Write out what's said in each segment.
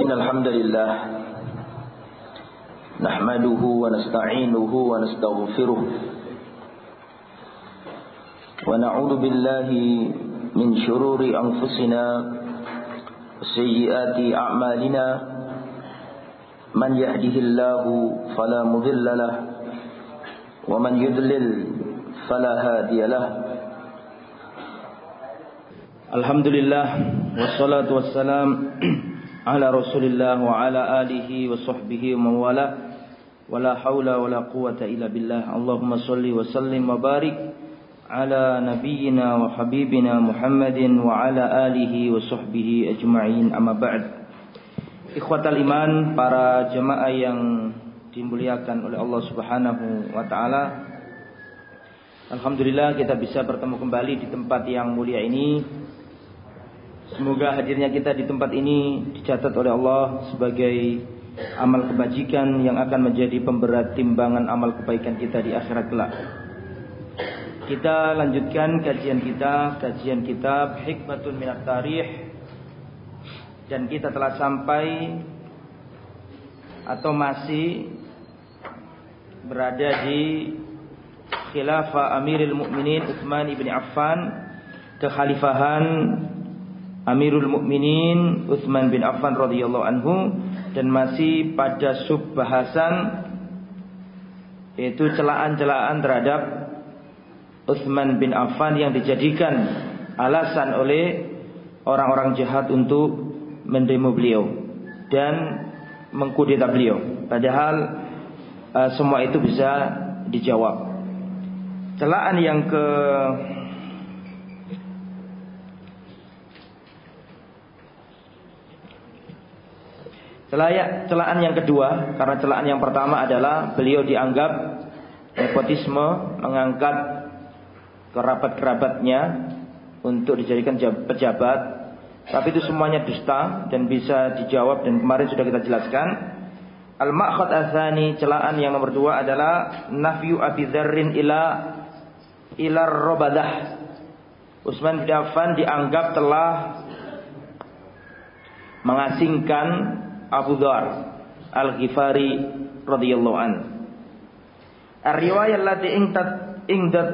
إن الحمد لله نحمده ونستعينه ونستغفره ونعوذ بالله من شرور أنفسنا وسيئات أعمالنا من يهده الله فلا مضل له ومن يضلل فلا هادي له الحمد لله والصلاة والسلام ala Rasulillah wa ala alihi wa sahbihi wa wala wala haula wala quwata illa billah. Allahumma salli wa sallim wa barik ala nabiyyina wa habibina Muhammadin wa ala alihi wa sahbihi ajma'in. Amma ba'd. Ikhwatal iman, para jemaah yang dimuliakan oleh Allah Subhanahu wa taala. Alhamdulillah kita bisa bertemu kembali di tempat yang mulia ini Semoga hadirnya kita di tempat ini dicatat oleh Allah sebagai amal kebajikan yang akan menjadi pemberat timbangan amal kebaikan kita di akhirat kelak. Kita lanjutkan kajian kita, kajian kitab Hikmatun Minat Tarikh dan kita telah sampai atau masih berada di khilafah Amirul Mukminin Utsman ibn Affan kekhalifahan Amirul Mukminin Utsman bin Affan radhiyallahu anhu dan masih pada sub bahasan yaitu celaan-celaan terhadap Utsman bin Affan yang dijadikan alasan oleh orang-orang jahat untuk mendemo beliau dan mengkudeta beliau. Padahal uh, semua itu bisa dijawab. Celaan yang ke Celayak celaan yang kedua karena celaan yang pertama adalah beliau dianggap nepotisme mengangkat kerabat-kerabatnya untuk dijadikan pejabat. Tapi itu semuanya dusta dan bisa dijawab dan kemarin sudah kita jelaskan. Al-Ma'khad Azani celaan yang nomor dua adalah Nafyu Abi Dzarrin ila ilar robadah. Utsman bin Affan dianggap telah mengasingkan Abu Dhar Al-Ghifari radhiyallahu an. Ar-riwayah allati ingdat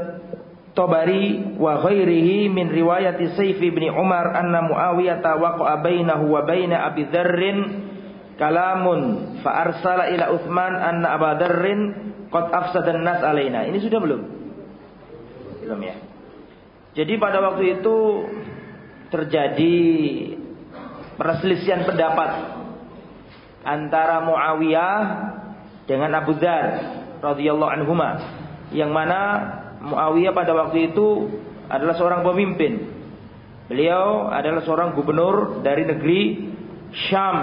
Tabari wa ghairihi min riwayati Saif bin Umar anna Muawiyah waqa'a bainahu wa baina Abi Dzarrin kalamun fa arsala ila Utsman anna Abu Dzarrin qad afsada an-nas alaina. Ini sudah belum? Belum ya. Jadi pada waktu itu terjadi perselisihan pendapat antara Muawiyah dengan Abu Dzar radhiyallahu anhuma yang mana Muawiyah pada waktu itu adalah seorang pemimpin. Beliau adalah seorang gubernur dari negeri Syam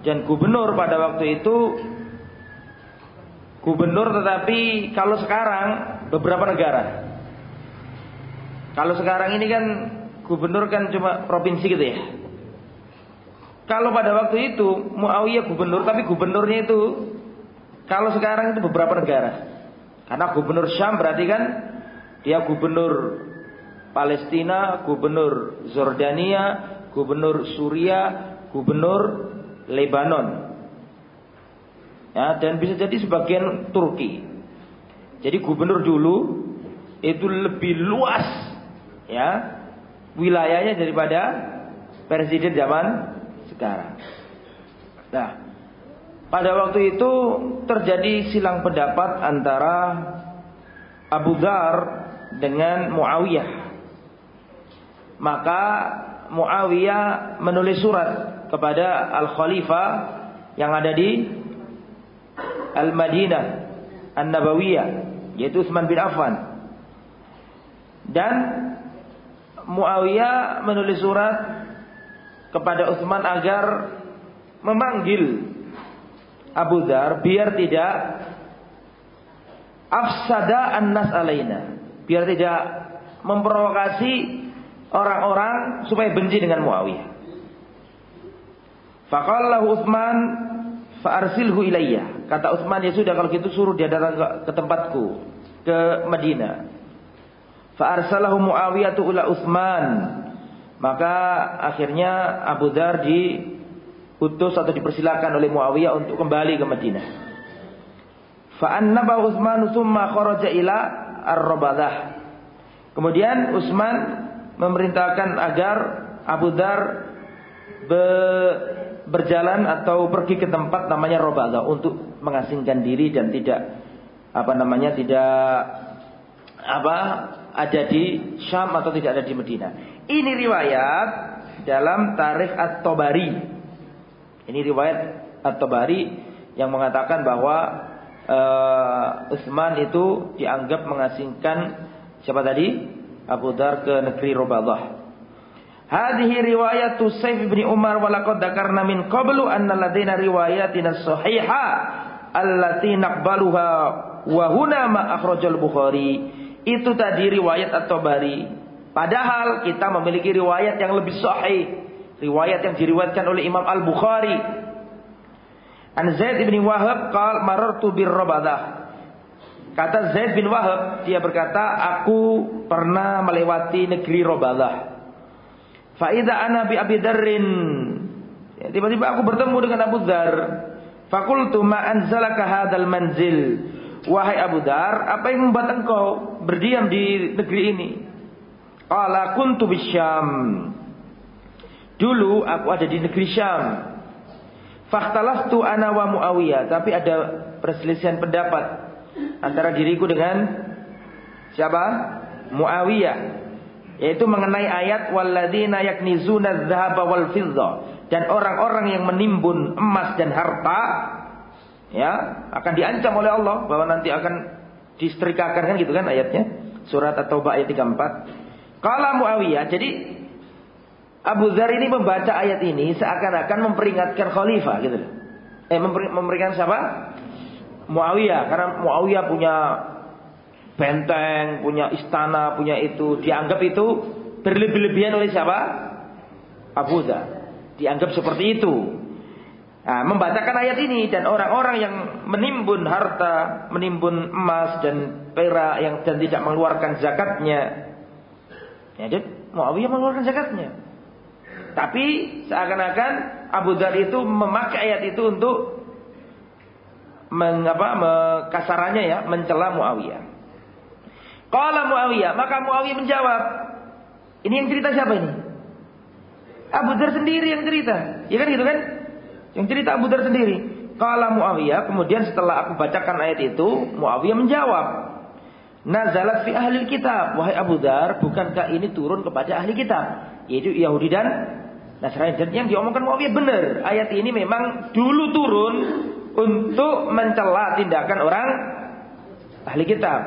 dan gubernur pada waktu itu gubernur tetapi kalau sekarang beberapa negara. Kalau sekarang ini kan gubernur kan cuma provinsi gitu ya. Kalau pada waktu itu Muawiyah gubernur, tapi gubernurnya itu kalau sekarang itu beberapa negara. Karena gubernur Syam berarti kan dia gubernur Palestina, gubernur Jordania, gubernur Suria, gubernur Lebanon. Ya, dan bisa jadi sebagian Turki. Jadi gubernur dulu itu lebih luas ya wilayahnya daripada presiden zaman sekarang. Nah, pada waktu itu terjadi silang pendapat antara Abu Dhar dengan Muawiyah. Maka Muawiyah menulis surat kepada Al-Khalifah yang ada di Al-Madinah An-Nabawiyah yaitu Utsman bin Affan. Dan Muawiyah menulis surat kepada Utsman agar memanggil Abu Dhar biar tidak afsada an-nas alaina, biar tidak memprovokasi orang-orang supaya benci dengan Muawiyah. Faqallahu Utsman fa'arsilhu ilayya. Kata Utsman ya sudah kalau gitu suruh dia datang ke, tempatku ke Madinah. Fa'arsalahu Muawiyah ula Utsman maka akhirnya Abu Dhar di diutus atau dipersilakan oleh Muawiyah untuk kembali ke Madinah. Fa'annaba Utsman tsumma kharaja ila Ar-Rabadah. Kemudian Utsman memerintahkan agar Abu Dar be berjalan atau pergi ke tempat namanya Rabadah untuk mengasingkan diri dan tidak apa namanya tidak apa ada di Syam atau tidak ada di Medina. Ini riwayat dalam tarikh At-Tabari. Ini riwayat At-Tabari yang mengatakan bahwa uh, Utsman itu dianggap mengasingkan siapa tadi? Abu Dar ke negeri Rabadah. Hadhihi riwayatu Saif bin Umar wa laqad dzakarna min qablu anna ladaina riwayatina sahiha allati naqbaluha wa huna ma akhrajal Bukhari. Itu tadi riwayat At-Tabari. Padahal kita memiliki riwayat yang lebih sahih. Riwayat yang diriwayatkan oleh Imam Al-Bukhari. An Zaid bin Wahab qal marartu bir Rabadah. Kata Zaid bin Wahab, dia berkata, aku pernah melewati negeri Rabadah. Faida ana bi Abi Darrin. Ya, tiba-tiba aku bertemu dengan Abu Dar. Fakultu ma hadal manzil. Wahai Abu Dar, apa yang membuat engkau berdiam di negeri ini? Qala kuntu bisyam. Dulu aku ada di negeri Syam. Fakhtalaftu ana wa Muawiyah, tapi ada perselisihan pendapat antara diriku dengan siapa? Muawiyah. Yaitu mengenai ayat walladzina yaknizuna dzahaba wal fidda dan orang-orang yang menimbun emas dan harta ya akan diancam oleh Allah bahwa nanti akan disetrikakan kan gitu kan ayatnya. Surat at-taubah ayat 34 kala Muawiyah jadi Abu Dzar ini membaca ayat ini seakan-akan memperingatkan khalifah gitu eh memperingatkan siapa? Muawiyah karena Muawiyah punya benteng punya istana punya itu. Dianggap itu berlebih-lebihan oleh siapa? Abu Dzar. Dianggap seperti itu Nah, membacakan ayat ini dan orang-orang yang menimbun harta, menimbun emas dan perak yang dan tidak mengeluarkan zakatnya. Ya, dia Muawiyah mengeluarkan zakatnya. Tapi seakan-akan Abu Dhar itu memakai ayat itu untuk mengapa kasarannya ya, mencela Muawiyah. Qala Muawiyah, maka Muawiyah menjawab, ini yang cerita siapa ini? Abu Dhar sendiri yang cerita. Ya kan gitu kan? Yang cerita Abu Dar sendiri. Kala Muawiyah, kemudian setelah aku bacakan ayat itu, Muawiyah menjawab, Nazalat fi ahli kitab. Wahai Abu Dar, bukankah ini turun kepada ahli kitab? Yaitu Yahudi dan Nasrani. Dan yang diomongkan Muawiyah benar. Ayat ini memang dulu turun untuk mencela tindakan orang ahli kitab.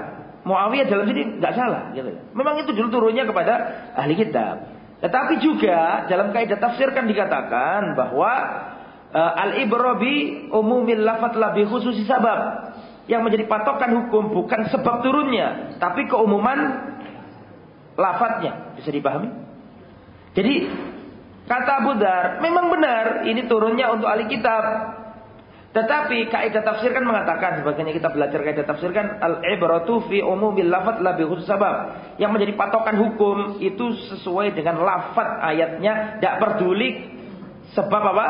Muawiyah dalam sini nggak salah. Gitu. Memang itu dulu turunnya kepada ahli kitab. Tetapi juga dalam kaidah tafsir kan dikatakan bahwa al-ibrabi umumil lafat lebih khusus sabab. Yang menjadi patokan hukum bukan sebab turunnya, tapi keumuman lafadznya. Bisa dipahami? Jadi kata Abu Dar, memang benar ini turunnya untuk ahli kitab. Tetapi kaidah tafsir kan mengatakan sebagainya kita belajar kaidah tafsir kan al-ibratu fi umumil lafat lebih khusus sabab. Yang menjadi patokan hukum itu sesuai dengan lafat ayatnya, tidak peduli sebab apa?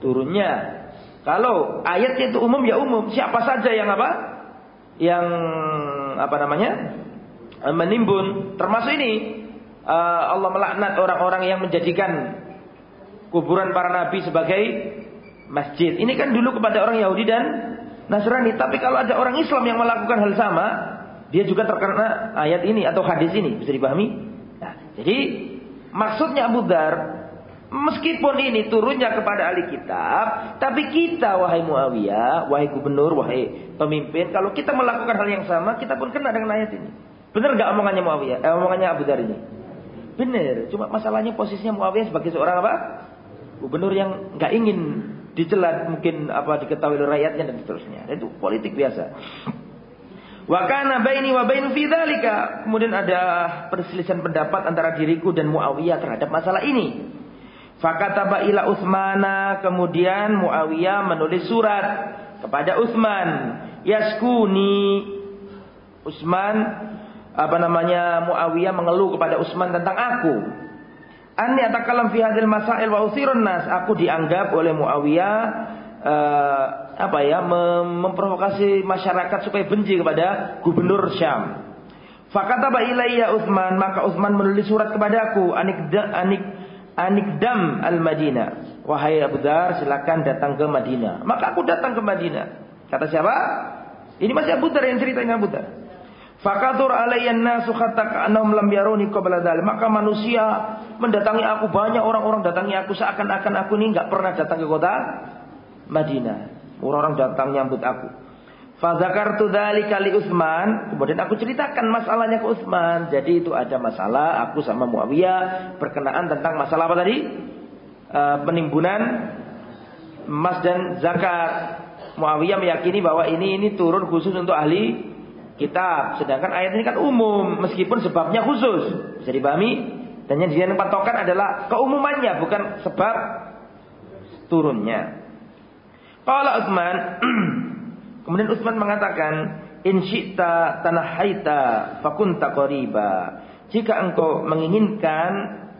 Turunnya. Kalau ayatnya itu umum ya umum, siapa saja yang apa? Yang apa namanya? menimbun, termasuk ini eh, Allah melaknat orang-orang yang menjadikan kuburan para nabi sebagai masjid. Ini kan dulu kepada orang Yahudi dan Nasrani, tapi kalau ada orang Islam yang melakukan hal sama, dia juga terkena ayat ini atau hadis ini, bisa dipahami? Nah, jadi maksudnya Abu Dar Meskipun ini turunnya kepada ahli kitab, tapi kita wahai Muawiyah, wahai gubernur, wahai pemimpin, kalau kita melakukan hal yang sama, kita pun kena dengan ayat ini. Benar gak omongannya Muawiyah? Eh, omongannya Abu Dhar ini? Benar. Cuma masalahnya posisinya Muawiyah sebagai seorang apa? Gubernur yang nggak ingin dicelat mungkin apa diketahui oleh rakyatnya dan seterusnya. Itu politik biasa. Wa kana baini wa bainu fi Kemudian ada perselisihan pendapat antara diriku dan Muawiyah terhadap masalah ini. Fakataba ila Utsmana kemudian Muawiyah menulis surat kepada Utsman yaskuni Utsman apa namanya Muawiyah mengeluh kepada Utsman tentang aku Anni atakalam fi hadil masail wa usirun nas. Aku dianggap oleh Muawiyah uh, apa ya mem memprovokasi masyarakat supaya benci kepada gubernur Syam. Fakataba ilayya Utsman, maka Utsman menulis surat kepadaku, anik anik anikdam al Madinah. Wahai Abu Dar, silakan datang ke Madinah. Maka aku datang ke Madinah. Kata siapa? Ini masih Abu Dar yang ceritanya Abu Dar. Fakatur alayyan nasu hatta ka'annahum lam yaruni Maka manusia mendatangi aku banyak orang-orang datangi aku seakan-akan aku ini enggak pernah datang ke kota Madinah. Orang-orang datang nyambut aku. Fadzakartu dzalika li Utsman, kemudian aku ceritakan masalahnya ke Utsman. Jadi itu ada masalah aku sama Muawiyah berkenaan tentang masalah apa tadi? E, penimbunan emas dan zakat. Muawiyah meyakini bahwa ini ini turun khusus untuk ahli kitab. Sedangkan ayat ini kan umum, meskipun sebabnya khusus. Bisa dipahami? Dan yang dijadikan patokan adalah keumumannya, bukan sebab turunnya. Kalau Utsman, kemudian Utsman mengatakan, "In syi'ta tanahaita fakunta qariba." Jika engkau menginginkan,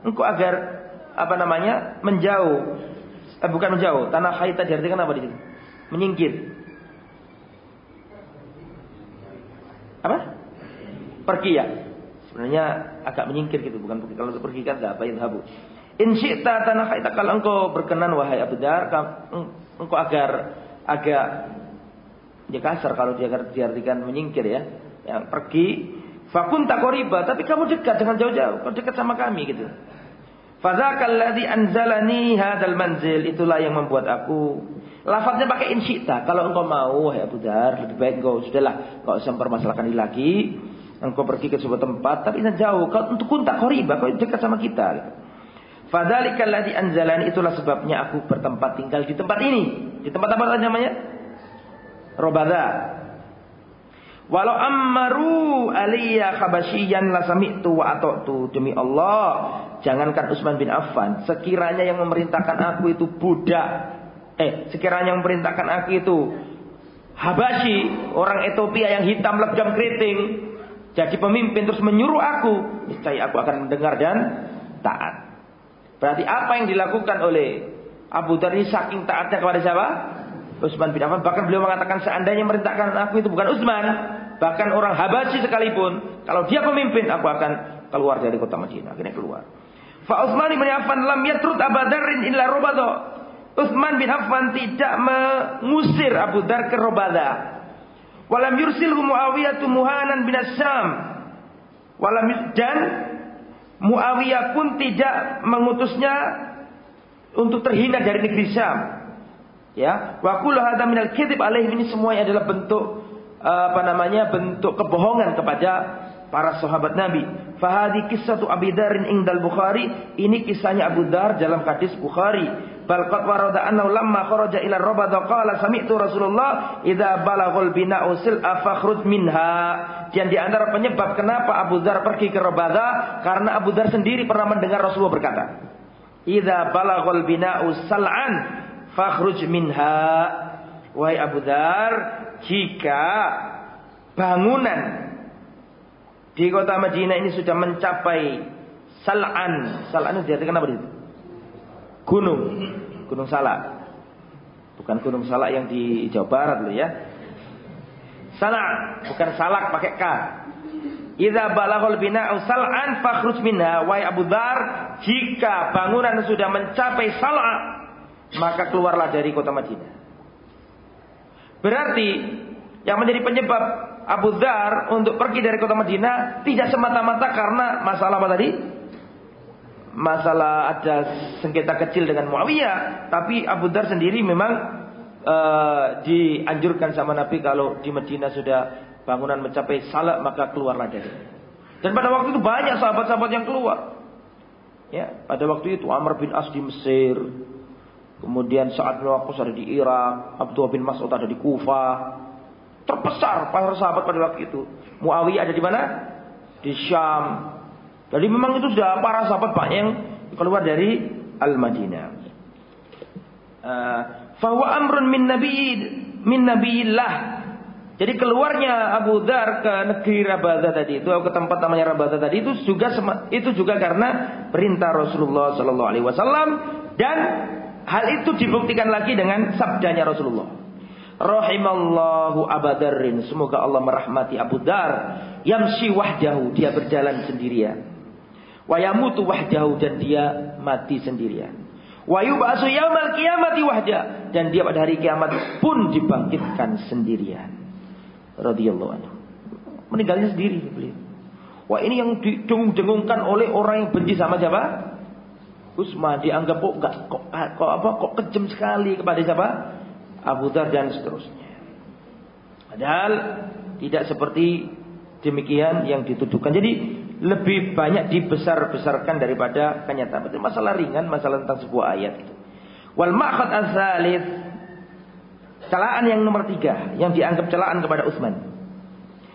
engkau agar apa namanya? menjauh. Eh, bukan menjauh, tanah haita diartikan apa di sini? Menyingkir. apa? Pergi ya. Sebenarnya agak menyingkir gitu, bukan pergi. Kalau pergi kan apa yang habu. In syi'ta tanahaita kalau engkau berkenan wahai Abu Dar, engkau agar agak ya kasar kalau dia diartikan menyingkir ya. Yang pergi fakun takoriba, tapi kamu dekat dengan jauh-jauh, kau dekat sama kami gitu. Fadzakal ladzi anzalani hadzal manzil itulah yang membuat aku Lafaznya pakai insyita. Kalau engkau mau, ya Abu Dar, lebih baik engkau sudahlah, engkau usah mempermasalahkan ini lagi. Engkau pergi ke sebuah tempat, tapi ini jauh. Kau untuk kuntak koriba, kau dekat sama kita. Gitu. Fadhalika alladhi anzalani itulah sebabnya aku bertempat tinggal di tempat ini. Di tempat apa namanya? Robada. Walau ammaru aliyya khabasyiyan la sami'tu wa ata'tu demi Allah. Jangankan Utsman bin Affan, sekiranya yang memerintahkan aku itu budak Eh, sekiranya memerintahkan aku itu Habashi, orang Ethiopia yang hitam legam keriting, jadi pemimpin terus menyuruh aku, niscaya aku akan mendengar dan taat. Berarti apa yang dilakukan oleh Abu Dhar saking taatnya kepada siapa? Utsman bin Affan. Bahkan beliau mengatakan seandainya memerintahkan aku itu bukan Utsman, bahkan orang Habashi sekalipun, kalau dia pemimpin aku akan keluar dari kota Madinah. Akhirnya keluar. Fa Utsman bin Affan lam yatrut Abu Dharrin illa rubadha. Utsman bin Affan tidak mengusir Abu Dar ke Robada. Walam yursilhu Muawiyah muhanan bin Asyam. Walam dan Muawiyah pun tidak mengutusnya untuk terhina dari negeri Syam. Ya, wa kullu hadza minal kadzib alaihi ini semuanya adalah bentuk apa namanya? bentuk kebohongan kepada para sahabat Nabi. Fahadi kisah tu Abi Darin ingdal Bukhari. Ini kisahnya Abu Dar dalam hadis Bukhari. Bal qad warada annahu lamma kharaja ila rabada qala sami'tu Rasulullah idza balaghul bina'u sil afakhruj minha. Dan di antara penyebab kenapa Abu Dar pergi ke Rabada karena Abu Dar sendiri pernah mendengar Rasulullah berkata, "Idza balaghul bina'u sal'an fakhruj minha." Wahai Abu Dar, jika bangunan di kota Madinah ini sudah mencapai sal'an. Sal'an itu diartikan apa itu? gunung, Gunung Salak. Bukan Gunung Salak yang di Jawa Barat loh ya. Salak, bukan salak pakai K. Idza balaghul bina'u sal'an fakhruj minha wa Abu Dar jika bangunan sudah mencapai salak maka keluarlah dari kota Madinah. Berarti yang menjadi penyebab Abu Dar untuk pergi dari kota Madinah tidak semata-mata karena masalah apa tadi? masalah ada sengketa kecil dengan Muawiyah, tapi Abu Dar sendiri memang uh, dianjurkan sama Nabi kalau di Madinah sudah bangunan mencapai salat maka keluarlah dari. Dan pada waktu itu banyak sahabat-sahabat yang keluar. Ya, pada waktu itu Amr bin As di Mesir, kemudian saat bin Waqqas ada di Irak, Abdullah bin Mas'ud ada di Kufah. Terbesar para sahabat pada waktu itu. Muawiyah ada di mana? Di Syam, jadi memang itu sudah para sahabat banyak yang keluar dari Al-Madinah. Uh, amrun min nabi min nabiyillah. Jadi keluarnya Abu Dar ke negeri Rabada tadi itu ke tempat namanya Rabada tadi itu juga itu juga karena perintah Rasulullah Sallallahu Alaihi Wasallam dan hal itu dibuktikan lagi dengan sabdanya Rasulullah. Rahimallahu Abadarrin. Semoga Allah merahmati Abu Dar. Yamsi wahdahu. Dia berjalan sendirian. Wayamutu wahdahu. Dan dia mati sendirian. Wayub'asu yaumal kiamati wahda. Dan dia pada hari kiamat pun dibangkitkan sendirian. Radiyallahu anhu. Meninggalnya sendiri beliau. Wah ini yang didengung-dengungkan oleh orang yang benci sama siapa? Usman dianggap kok gak, kok, kok apa kok kejam sekali kepada siapa? Abu Dhar dan seterusnya. Padahal tidak seperti demikian yang dituduhkan. Jadi lebih banyak dibesar-besarkan daripada kenyataan. Itu masalah ringan, masalah tentang sebuah ayat itu. Wal ma'khad as-salis celaan yang nomor tiga yang dianggap celaan kepada Utsman.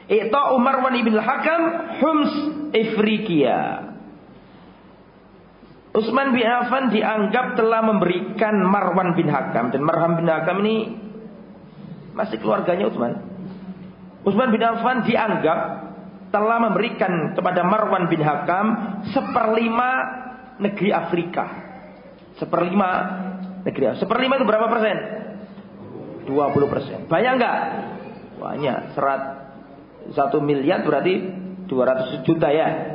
Ita Umar bin Ibn Hakam Hums Ifriqiya. Utsman bin Affan dianggap telah memberikan Marwan bin Hakam dan Marwan bin Hakam ini masih keluarganya Utsman. Utsman bin Affan dianggap telah memberikan kepada Marwan bin Hakam seperlima negeri Afrika. Seperlima negeri. Seperlima itu berapa persen? 20 persen. Banyak enggak? Banyak. Serat satu miliar berarti 200 juta ya.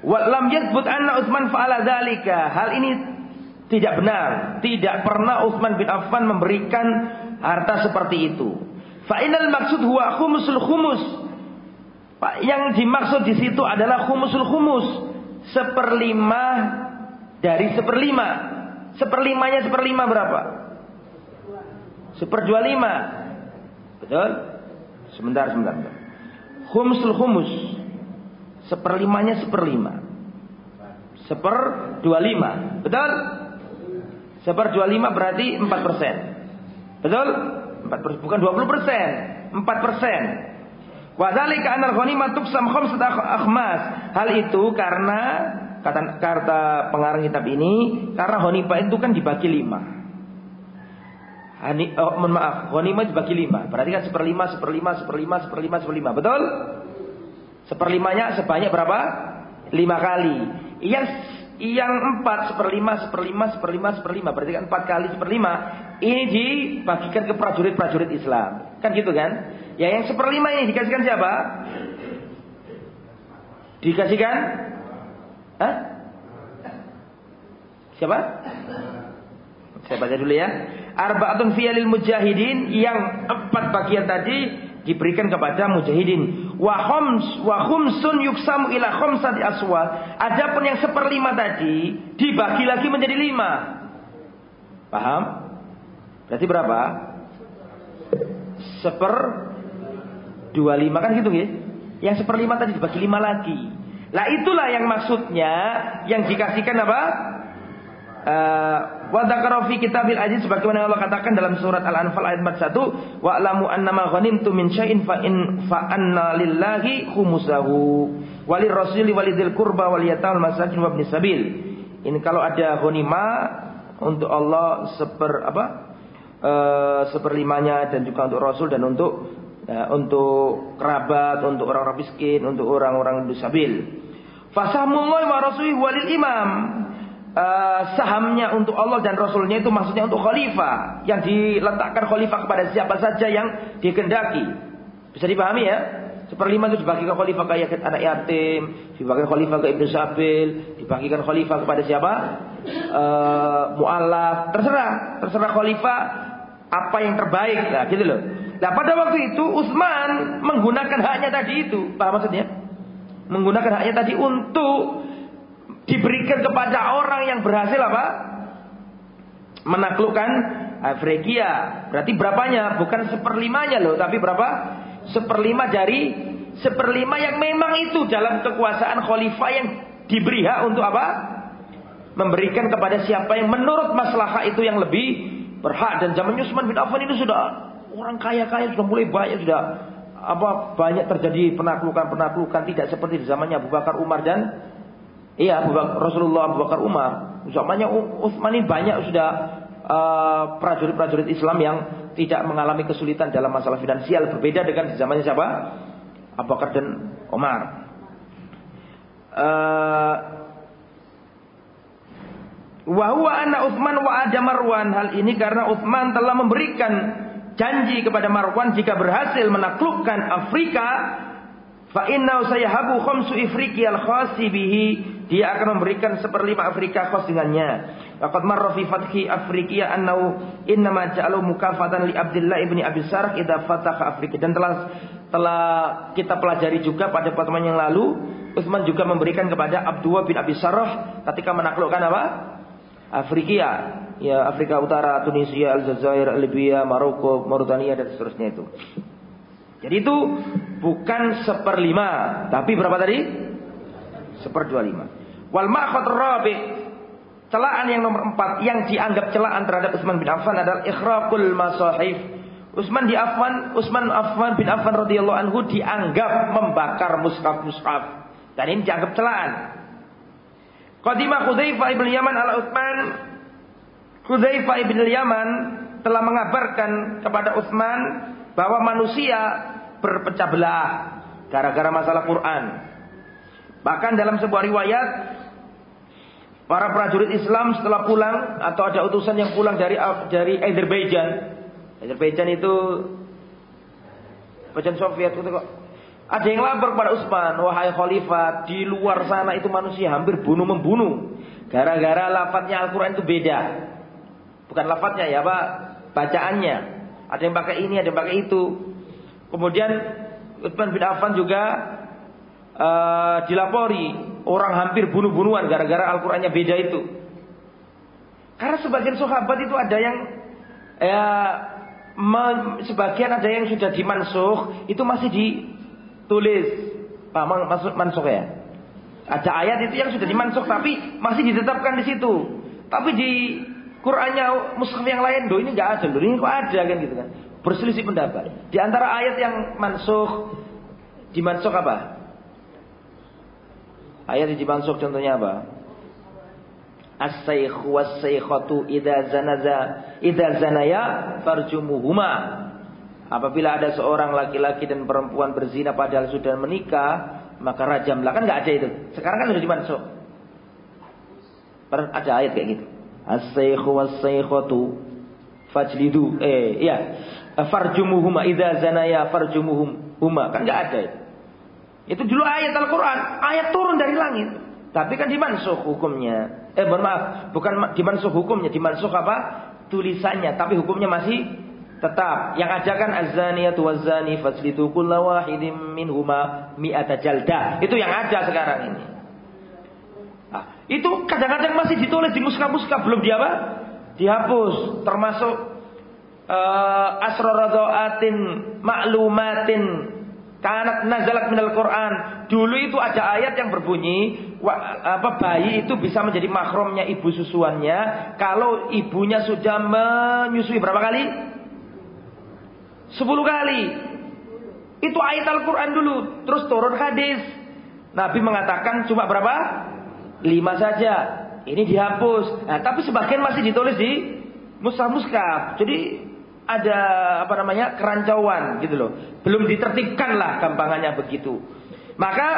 Wa lam yathbut anna Utsman fa'ala dzalika. Hal ini tidak benar. Tidak pernah Utsman bin Affan memberikan harta seperti itu. Fa inal maksud huwa khumusul khumus. Yang dimaksud di situ adalah khumusul khumus. Seperlima dari seperlima. Seperlimanya seperlima berapa? Seperdua lima. Betul? Sebentar, sebentar. sebentar. Khumsul khumus. Seperlimanya seperlima. Seper dua lima. Betul? Seper dua lima berarti empat persen. Betul? Empat persen. Bukan dua puluh persen. Empat persen. Wadhalika anar ghanimah tuksam khamsat akhmas. Hal itu karena kata kata pengarang kitab ini karena ghanimah itu kan dibagi lima. Hani, oh, mohon maaf, ghanimah dibagi lima. Berarti kan seperlima, seperlima, seperlima, seperlima, seperlima. Betul? Seperlimanya sebanyak berapa? Lima kali. Yang yang empat seperlima, seperlima, seperlima, seperlima. Berarti kan empat kali seperlima. Ini dibagikan ke prajurit-prajurit Islam. Kan gitu kan? Ya yang seperlima ini dikasihkan siapa? Dikasihkan? Hah? Siapa? Saya baca dulu ya arbaatun fiyalil mujahidin yang empat bagian tadi diberikan kepada mujahidin. Wa khums wa khumsun yuksamu ila khamsati aswal. Adapun yang seperlima tadi dibagi lagi menjadi lima. Paham? Berarti berapa? Seper dua lima kan gitu ya? Yang seperlima tadi dibagi lima lagi. Lah itulah yang maksudnya yang dikasihkan apa? Uh, Wa dzakara fi kitabil aziz sebagaimana Allah katakan dalam surat Al-Anfal ayat 41, wa alamu annama ghanimtum min syai'in fa in fa anna lillahi khumusahu walir rasuli walidil qurba wal yatal masakin wa sabil. Ini kalau ada ghanimah untuk Allah seper apa? Uh, seperlimanya dan juga untuk Rasul dan untuk uh, untuk kerabat, untuk orang-orang miskin, untuk orang-orang disabil. Fasahmullahi wa rasulihi walil imam uh, sahamnya untuk Allah dan Rasulnya itu maksudnya untuk khalifah yang diletakkan khalifah kepada siapa saja yang dikehendaki. Bisa dipahami ya? Seperlima itu dibagikan khalifah ke anak yatim, dibagikan khalifah ke ibnu sabil, dibagikan khalifah kepada siapa? Uh, mualaf, terserah, terserah khalifah apa yang terbaik lah, gitu loh. Nah pada waktu itu Utsman menggunakan haknya tadi itu, paham maksudnya? Menggunakan haknya tadi untuk diberikan kepada orang yang berhasil apa? Menaklukkan Afrikia. Berarti berapanya? Bukan seperlimanya loh, tapi berapa? Seperlima dari seperlima yang memang itu dalam kekuasaan khalifah yang diberi hak untuk apa? Memberikan kepada siapa yang menurut maslahah itu yang lebih berhak dan zaman Utsman bin Affan itu sudah orang kaya-kaya sudah mulai banyak sudah apa banyak terjadi penaklukan-penaklukan tidak seperti di zamannya Abu Bakar Umar dan Iya, Rasulullah Abu Bakar Umar. Zamannya Utsman ini banyak sudah uh, prajurit-prajurit uh, Islam yang tidak mengalami kesulitan dalam masalah finansial berbeda dengan di zamannya siapa? Abu Bakar dan Umar. Uh, Wa huwa anna Utsman wa Marwan. Hal ini karena Utsman telah memberikan janji kepada Marwan jika berhasil menaklukkan Afrika fa inna sayahabu khamsu ifriqi al khasi bihi dia akan memberikan seperlima Afrika khas dengannya. Waqad marra fi fathi Afriqiya annahu innama ja'alu mukafatan li Abdullah ibni Abi Sarh idza fataha Afrika dan telah telah kita pelajari juga pada pertemuan yang lalu Utsman juga memberikan kepada Abdullah bin Abi Sarh ketika menaklukkan apa? Afrika, ya Afrika Utara, Tunisia, Aljazair, Libya, Maroko, Mauritania dan seterusnya itu. Jadi itu bukan seperlima, tapi berapa tadi? Seperdua lima. Wal ma'khad rabi celaan yang nomor empat yang dianggap celaan terhadap Utsman bin Affan adalah ikhraqul masahif. Utsman di Affan, Utsman Affan bin Affan radhiyallahu anhu dianggap membakar mushaf-mushaf. Dan ini dianggap celaan. Qadimah Hudzaifah ibn Yaman ala Utsman. Hudzaifah ibn Yaman telah mengabarkan kepada Utsman bahwa manusia berpecah belah gara-gara masalah Quran. Bahkan dalam sebuah riwayat para prajurit Islam setelah pulang atau ada utusan yang pulang dari dari Azerbaijan. Azerbaijan itu Bagian Soviet itu kok ada yang lapor kepada Utsman, wahai khalifah, di luar sana itu manusia hampir bunuh membunuh. Gara-gara lafadznya Al-Quran itu beda. Bukan lafadznya ya Pak, bacaannya. Ada yang pakai ini, ada yang pakai itu. Kemudian Utsman bin Affan juga uh, dilapori orang hampir bunuh-bunuhan gara-gara Al-Qurannya beda itu. Karena sebagian sahabat itu ada yang ya sebagian ada yang sudah dimansuh itu masih di tulis Pak maksud mansuk ya. Ada ayat itu yang sudah dimansuk tapi masih ditetapkan di situ. Tapi di Qurannya mushaf yang lain, do ini nggak ada, do ini kok ada kan gitu kan. Berselisih pendapat. Di antara ayat yang mansuk dimansuk apa? Ayat yang dimansuk contohnya apa? As-saykh was-saykhatu idza zanaza idza zanaya farjumuhuma Apabila ada seorang laki-laki dan perempuan berzina padahal sudah menikah, maka rajamlah. Kan nggak ada itu. Sekarang kan sudah dimasuk. Ada ayat kayak gitu. As-saykhu was-saykhatu fajlidu. Eh, iya. Farjumuhuma idza zanaya farjumuhum huma. Kan nggak ada itu. Itu dulu ayat Al-Qur'an, ayat turun dari langit. Tapi kan dimansuh hukumnya. Eh, mohon maaf, bukan dimansuh hukumnya, dimansuh apa? Tulisannya, tapi hukumnya masih Tetap yang ada kan az-zaniyatu waz-zani faslitu kulla wahidin minhuma mi'ata jaldah. Itu yang ada sekarang ini. Nah, itu kadang-kadang masih ditulis di muska-muska belum dia apa? Dihapus termasuk uh, asrorodaatin maklumatin kanat nazalat minal Quran. Dulu itu ada ayat yang berbunyi apa bayi itu bisa menjadi makromnya ibu susuannya kalau ibunya sudah menyusui berapa kali? Sepuluh kali. Itu ayat Al-Quran dulu. Terus turun hadis. Nabi mengatakan cuma berapa? Lima saja. Ini dihapus. Nah, tapi sebagian masih ditulis di mushaf-mushaf. Jadi ada apa namanya kerancauan gitu loh. Belum ditertibkan lah gampangannya begitu. Maka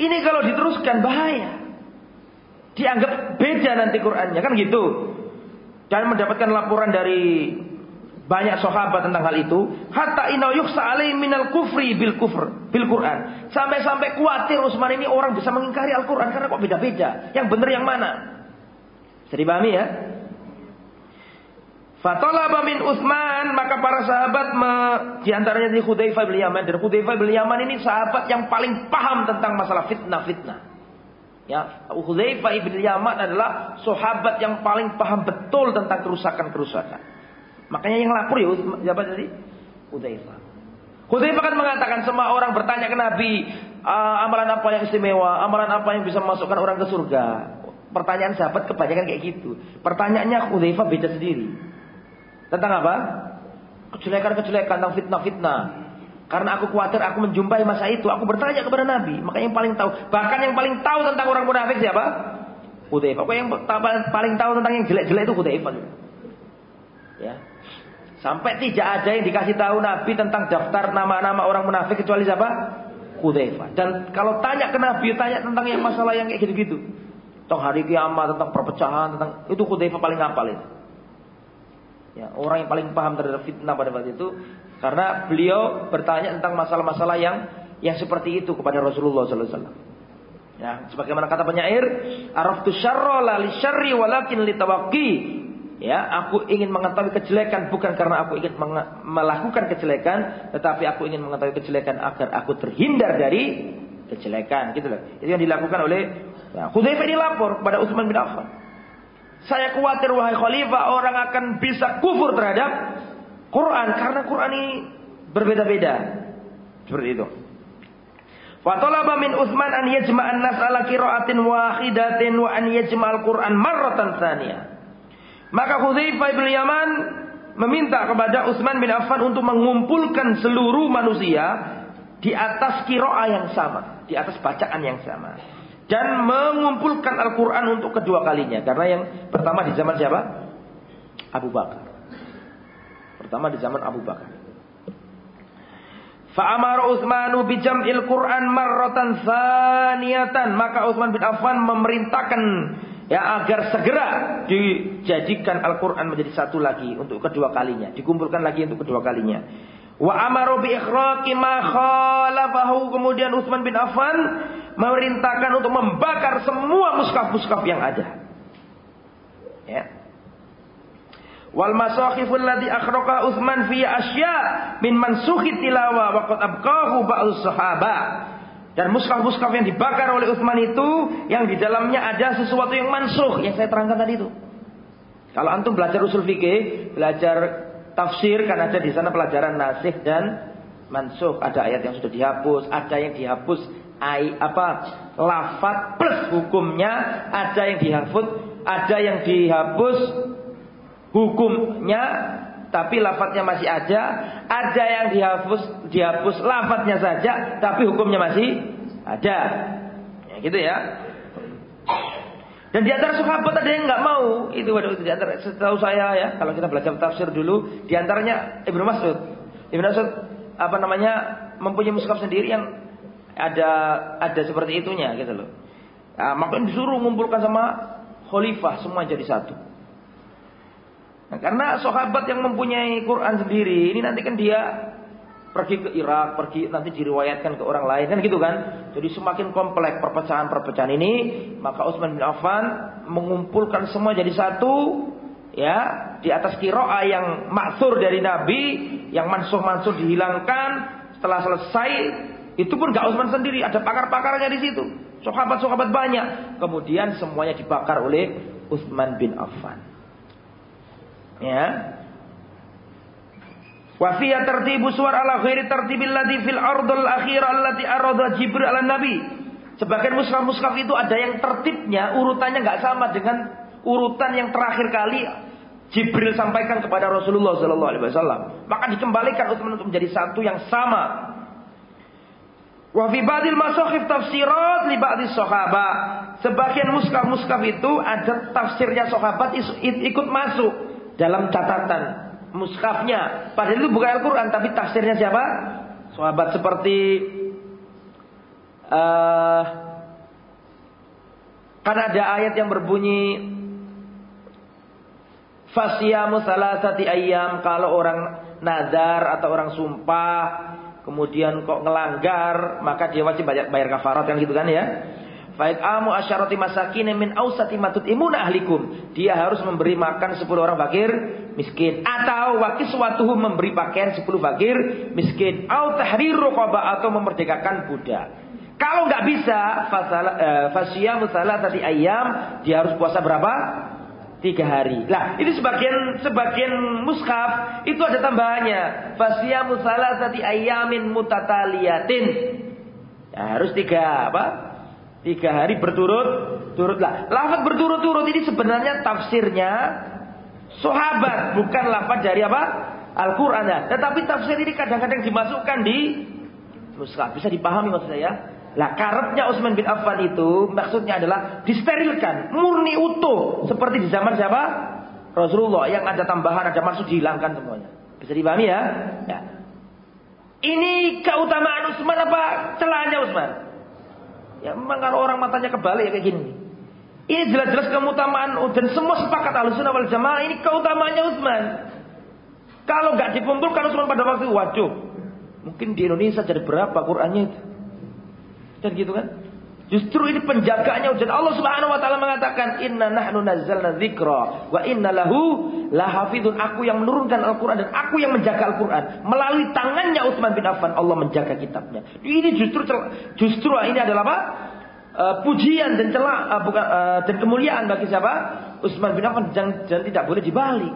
ini kalau diteruskan bahaya. Dianggap beda nanti Qurannya kan gitu. Dan mendapatkan laporan dari banyak sahabat tentang hal itu. Hatta inau yuksa minal kufri bil kufr bil Quran. Sampai-sampai khawatir Utsman ini orang bisa mengingkari Al-Quran karena kok beda-beda. Yang benar yang mana? Dipahami ya? Fatolaba min Utsman maka para sahabat me, di antaranya di Hudzaifah bin Yaman dan Hudzaifah bin Yaman ini sahabat yang paling paham tentang masalah fitnah-fitnah. Ya, Hudzaifah bin Yaman adalah sahabat yang paling paham betul tentang kerusakan-kerusakan. Makanya yang lapor ya siapa tadi? Hudzaifah. Hudzaifah kan mengatakan semua orang bertanya ke Nabi, ah, amalan apa yang istimewa, amalan apa yang bisa memasukkan orang ke surga. Pertanyaan sahabat kebanyakan kayak gitu. Pertanyaannya Hudzaifah beda sendiri. Tentang apa? Kejelekan-kejelekan tentang fitnah-fitnah. Karena aku khawatir aku menjumpai masa itu, aku bertanya kepada Nabi. Makanya yang paling tahu, bahkan yang paling tahu tentang orang munafik siapa? Hudzaifah. Kok yang paling tahu tentang yang jelek-jelek itu Hudzaifah. Ya. Sampai tidak ada yang dikasih tahu Nabi tentang daftar nama-nama orang munafik kecuali siapa? Hudzaifah. Dan kalau tanya ke Nabi, tanya tentang yang masalah yang kayak gitu-gitu. tentang hari kiamat, tentang perpecahan, tentang itu Hudzaifah paling hafal itu. Ya, orang yang paling paham terhadap fitnah pada waktu itu karena beliau bertanya tentang masalah-masalah yang yang seperti itu kepada Rasulullah sallallahu alaihi wasallam. Ya, sebagaimana kata penyair, "Araftu syarra la li syarri walakin li tawaqqi." Ya, aku ingin mengetahui kejelekan bukan karena aku ingin melakukan kejelekan, tetapi aku ingin mengetahui kejelekan agar aku terhindar dari kejelekan, gitu loh. Itu yang dilakukan oleh ya, Hudzaifah ini lapor kepada Utsman bin Affan. Saya khawatir wahai khalifah orang akan bisa kufur terhadap Quran karena Quran ini berbeda-beda. Seperti itu. Fatolaba min Utsman an yajma'an nas ala qira'atin wahidatin wa an yajma'al Qur'an marratan tsaniyah. Maka Hudzaifah bin Yaman meminta kepada Utsman bin Affan untuk mengumpulkan seluruh manusia di atas kiroa yang sama, di atas bacaan yang sama. Dan mengumpulkan Al-Quran untuk kedua kalinya. Karena yang pertama di zaman siapa? Abu Bakar. Pertama di zaman Abu Bakar. Fa'amar Utsmanu bijam'il Quran marratan saniyatan. Maka Utsman bin Affan memerintahkan ya agar segera dijadikan Al-Quran menjadi satu lagi untuk kedua kalinya. Dikumpulkan lagi untuk kedua kalinya. Wa amaru bi ikhraqi ma khalafahu. Kemudian Utsman bin Affan memerintahkan untuk membakar semua muskaf-muskaf yang ada. Ya. Wal masakhiful ladzi akhraqa Utsman fi asya min mansukhi tilawa wa qad abqahu ba'd sahaba. Dan muskaf-muskaf yang dibakar oleh Utsman itu yang di dalamnya ada sesuatu yang mansuh yang saya terangkan tadi itu. Kalau antum belajar usul fikih, belajar tafsir kan ada di sana pelajaran nasih dan mansuh. Ada ayat yang sudah dihapus, ada yang dihapus ai apa lafat plus hukumnya, ada yang dihapus, ada yang dihapus hukumnya tapi lafadznya masih ada, ada yang dihapus dihapus lafadznya saja tapi hukumnya masih ada. Ya gitu ya. Dan di antara sahabat ada yang nggak mau itu di antara setahu saya ya kalau kita belajar tafsir dulu di antaranya Ibnu Mas'ud. Ibnu Mas'ud apa namanya mempunyai muskaf sendiri yang ada ada seperti itunya gitu loh. Nah, makanya disuruh mengumpulkan sama khalifah semua jadi satu. Nah, karena sahabat yang mempunyai Quran sendiri ini nanti kan dia pergi ke Irak, pergi nanti diriwayatkan ke orang lain kan gitu kan. Jadi semakin kompleks perpecahan-perpecahan ini, maka Utsman bin Affan mengumpulkan semua jadi satu ya di atas kiroa yang maksur dari Nabi yang mansuh-mansuh dihilangkan setelah selesai itu pun gak Utsman sendiri ada pakar-pakarnya di situ sahabat-sahabat banyak kemudian semuanya dibakar oleh Utsman bin Affan Ya. Wa fiya tertibu suar ala khairi tertibil ladzi fil ardil akhir allati arada Jibril ala Nabi. Sebagian muskaf-muskaf itu ada yang tertibnya urutannya nggak sama dengan urutan yang terakhir kali Jibril sampaikan kepada Rasulullah sallallahu alaihi wasallam. Maka dikembalikan untuk menjadi satu yang sama. Wa fi ba'dil masakhif tafsirat li ba'dis sahabat. Sebagian muskaf-muskaf itu ada tafsirnya sahabat ikut masuk dalam catatan mushafnya. Padahal itu bukan Al-Quran, tapi tafsirnya siapa? Sahabat seperti uh, kan ada ayat yang berbunyi Fasyamu salasati ayam kalau orang nazar atau orang sumpah kemudian kok ngelanggar maka dia wajib bayar, bayar kafarat kan gitu kan ya. Faid amu asyarati masakin min ausati matut imun ahlikum. Dia harus memberi makan 10 orang fakir miskin atau wakis suatu memberi pakaian 10 fakir miskin atau tahriru qaba atau memerdekakan budak. Kalau nggak bisa eh, fasya musalah tadi ayam dia harus puasa berapa? Tiga hari. Lah ini sebagian sebagian muskaf itu ada tambahannya. Fasya musalah tadi ayamin mutataliyatin. Ya, harus tiga apa? Tiga hari berturut turutlah. Lafaz berturut-turut ini sebenarnya tafsirnya sahabat, bukan lafaz dari apa? Al-Qur'an ya. Tetapi tafsir ini kadang-kadang dimasukkan di mushaf. Bisa dipahami maksud saya? Lah karetnya Utsman bin Affan itu maksudnya adalah disterilkan, murni utuh seperti di zaman siapa? Rasulullah yang ada tambahan, ada masuk dihilangkan semuanya. Bisa dipahami ya? ya. Ini keutamaan Utsman apa celahnya Utsman? Ya memang kalau orang matanya kebalik kayak gini. Ini jelas-jelas keutamaan dan semua sepakat Ahlussunnah wal Jamaah ini keutamaannya Utsman. Kalau nggak dikumpulkan Utsman pada waktu waduh, mungkin di Indonesia jadi berapa Qur'annya itu? Dan gitu kan? Justru ini penjagaannya dan Allah Subhanahu wa taala mengatakan inna nahnu nazzalna dzikra wa inna lahu lahafidun aku yang menurunkan Al-Qur'an dan aku yang menjaga Al-Qur'an melalui tangannya Utsman bin Affan Allah menjaga kitabnya. Ini justru justru ini adalah apa? Uh, pujian dan celah uh, bukan uh, dan kemuliaan bagi siapa? Utsman bin Affan dan, dan tidak boleh dibalik.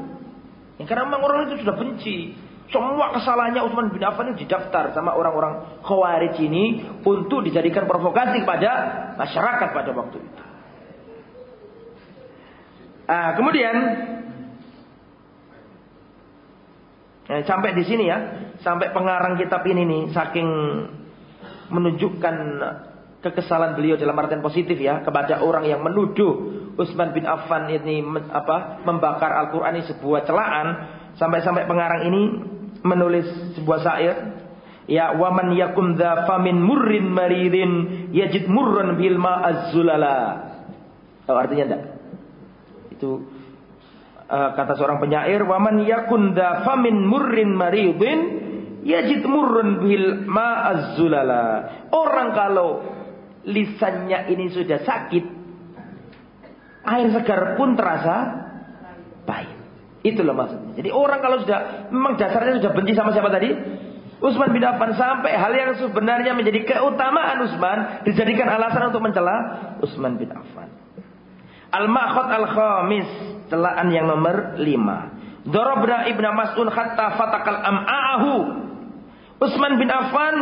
Ya, karena memang orang itu sudah benci semua kesalahannya Utsman bin Affan ini didaftar sama orang-orang Khawarij ini untuk dijadikan provokasi kepada masyarakat pada waktu itu. Ah, kemudian eh, sampai di sini ya, sampai pengarang kitab ini nih saking menunjukkan kekesalan beliau dalam artian positif ya kepada orang yang menuduh Utsman bin Affan ini apa membakar Al-Qur'an ini sebuah celaan sampai-sampai pengarang ini menulis sebuah syair ya waman yakun dha famin murrin maridin yajid murran bil ma'azzulala tahu artinya enggak? Itu uh, kata seorang penyair waman yakun dha famin murrin maridin yajid murran bil ma'azzulala orang kalau lisannya ini sudah sakit air segar pun terasa baik Itulah maksudnya. Jadi orang kalau sudah memang dasarnya sudah benci sama siapa tadi? Utsman bin Affan sampai hal yang sebenarnya menjadi keutamaan Utsman dijadikan alasan untuk mencela Utsman bin Affan. Al-Ma'khad al-Khamis, celaan yang nomor 5. Darabna Ibnu Mas'ud hatta fatakal am'ahu. Utsman bin Affan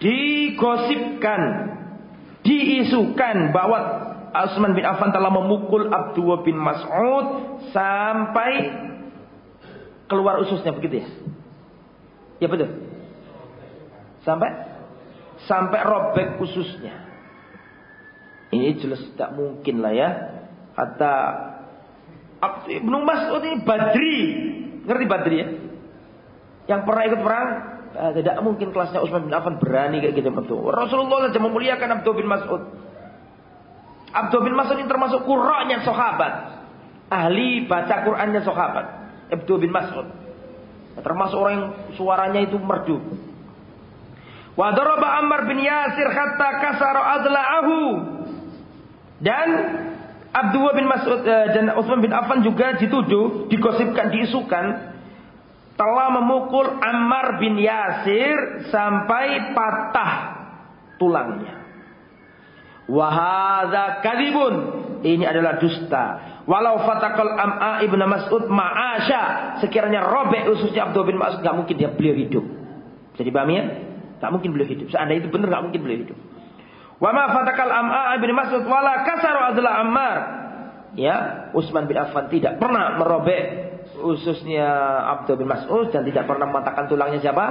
digosipkan, diisukan bahwa Utsman bin Affan telah memukul Abdullah bin Mas'ud sampai keluar ususnya begitu ya? Ya betul. Sampai sampai robek ususnya. Ini jelas tidak mungkin lah ya. Kata Ibnu Mas'ud ini Badri. Ngerti Badri ya? Yang pernah ikut perang eh, tidak mungkin kelasnya Utsman bin Affan berani kayak gitu betul. Rasulullah saja memuliakan Abdul bin Mas'ud. Abdul bin Mas'ud ini termasuk qurra'nya sahabat. Ahli baca Qur'annya sahabat. Abdul bin Mas'ud. Termasuk orang yang suaranya itu merdu. Wa daraba Ammar bin Yasir hatta kasara adla'ahu. Dan Abdullah bin Mas'ud eh, dan Utsman bin Affan juga dituduh, digosipkan, diisukan telah memukul Ammar bin Yasir sampai patah tulangnya. Wahada kadibun. Ini adalah dusta. Walau fatakal am'a ibn Mas'ud ma'asya. Sekiranya robek ususnya Abdul bin Mas'ud. Gak mungkin dia beliau hidup. Jadi paham ya? Gak mungkin beliau hidup. Seandainya itu benar gak mungkin beliau hidup. Wa ma fatakal am'a ibn Mas'ud wala kasaru Ammar. Ya, Utsman bin Affan tidak pernah merobek ususnya Abdul bin Mas'ud dan tidak pernah mematahkan tulangnya siapa?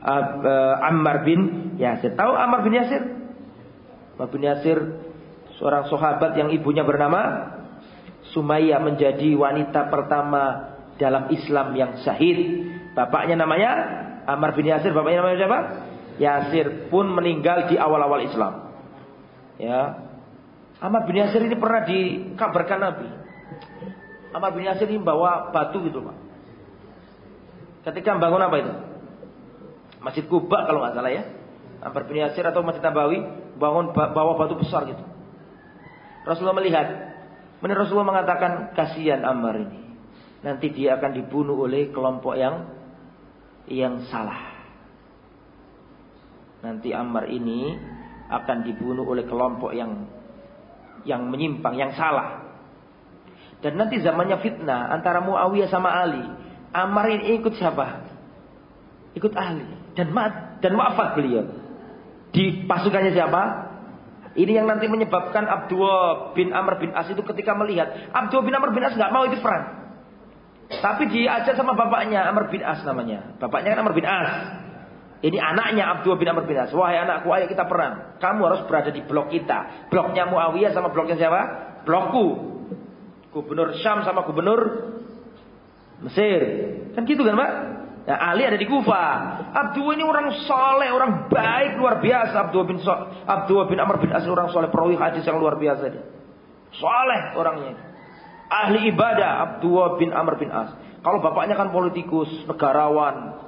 Uh, Ammar bin Yasir. Tahu Ammar bin Yasir? Bin Yasir seorang sahabat yang ibunya bernama Sumayyah menjadi wanita pertama dalam Islam yang syahid. Bapaknya namanya Ammar bin Yasir, bapaknya namanya siapa? Yasir pun meninggal di awal-awal Islam. Ya. Ammar bin Yasir ini pernah dikabarkan Nabi. Ammar bin Yasir ini bawa batu gitu, Pak. Ketika membangun apa itu? Masjid Kuba kalau nggak salah ya. Ammar bin Yasir atau Masjid Nabawi bangun bawa batu besar gitu. Rasulullah melihat. Kemudian Rasulullah mengatakan kasihan Ammar ini. Nanti dia akan dibunuh oleh kelompok yang yang salah. Nanti Ammar ini akan dibunuh oleh kelompok yang yang menyimpang, yang salah. Dan nanti zamannya fitnah antara Muawiyah sama Ali. Ammar ini ikut siapa? Ikut Ali dan mat dan wafat beliau di pasukannya siapa? Ini yang nanti menyebabkan Abdul bin Amr bin As itu ketika melihat Abdul bin Amr bin As nggak mau itu perang. Tapi diajak sama bapaknya Amr bin As namanya. Bapaknya kan Amr bin As. Ini anaknya Abdul bin Amr bin As. Wahai anakku, ayo kita perang. Kamu harus berada di blok kita. Bloknya Muawiyah sama bloknya siapa? Blokku. Gubernur Syam sama gubernur Mesir. Kan gitu kan, Pak? Nah, Ali ada di Kufa. Abdul ini orang soleh, orang baik luar biasa. Abdul bin so Abdul bin Amr bin As orang soleh perawi hadis yang luar biasa dia. Soleh orangnya. Ahli ibadah Abdul bin Amr bin As. Kalau bapaknya kan politikus, negarawan,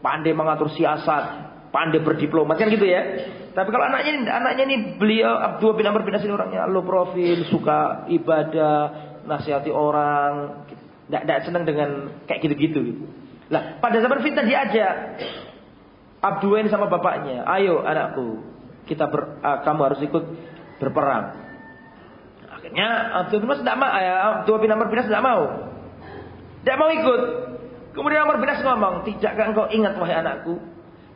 pandai mengatur siasat, pandai berdiplomat kan gitu ya. Tapi kalau anaknya ini, anaknya ini beliau Abdul bin Amr bin As ini orangnya low profil, suka ibadah, nasihati orang, tidak senang dengan kayak gitu-gitu gitu. Lah, pada zaman fitnah diajak. Abdul ini sama bapaknya, ayo anakku, kita ber, uh, kamu harus ikut berperang. Akhirnya Abdul bin Mas tidak mau, ya, Abdul bin Amr bin tidak mau. Tidak mau ikut. Kemudian Amr bin ngomong, tidakkah engkau ingat wahai anakku?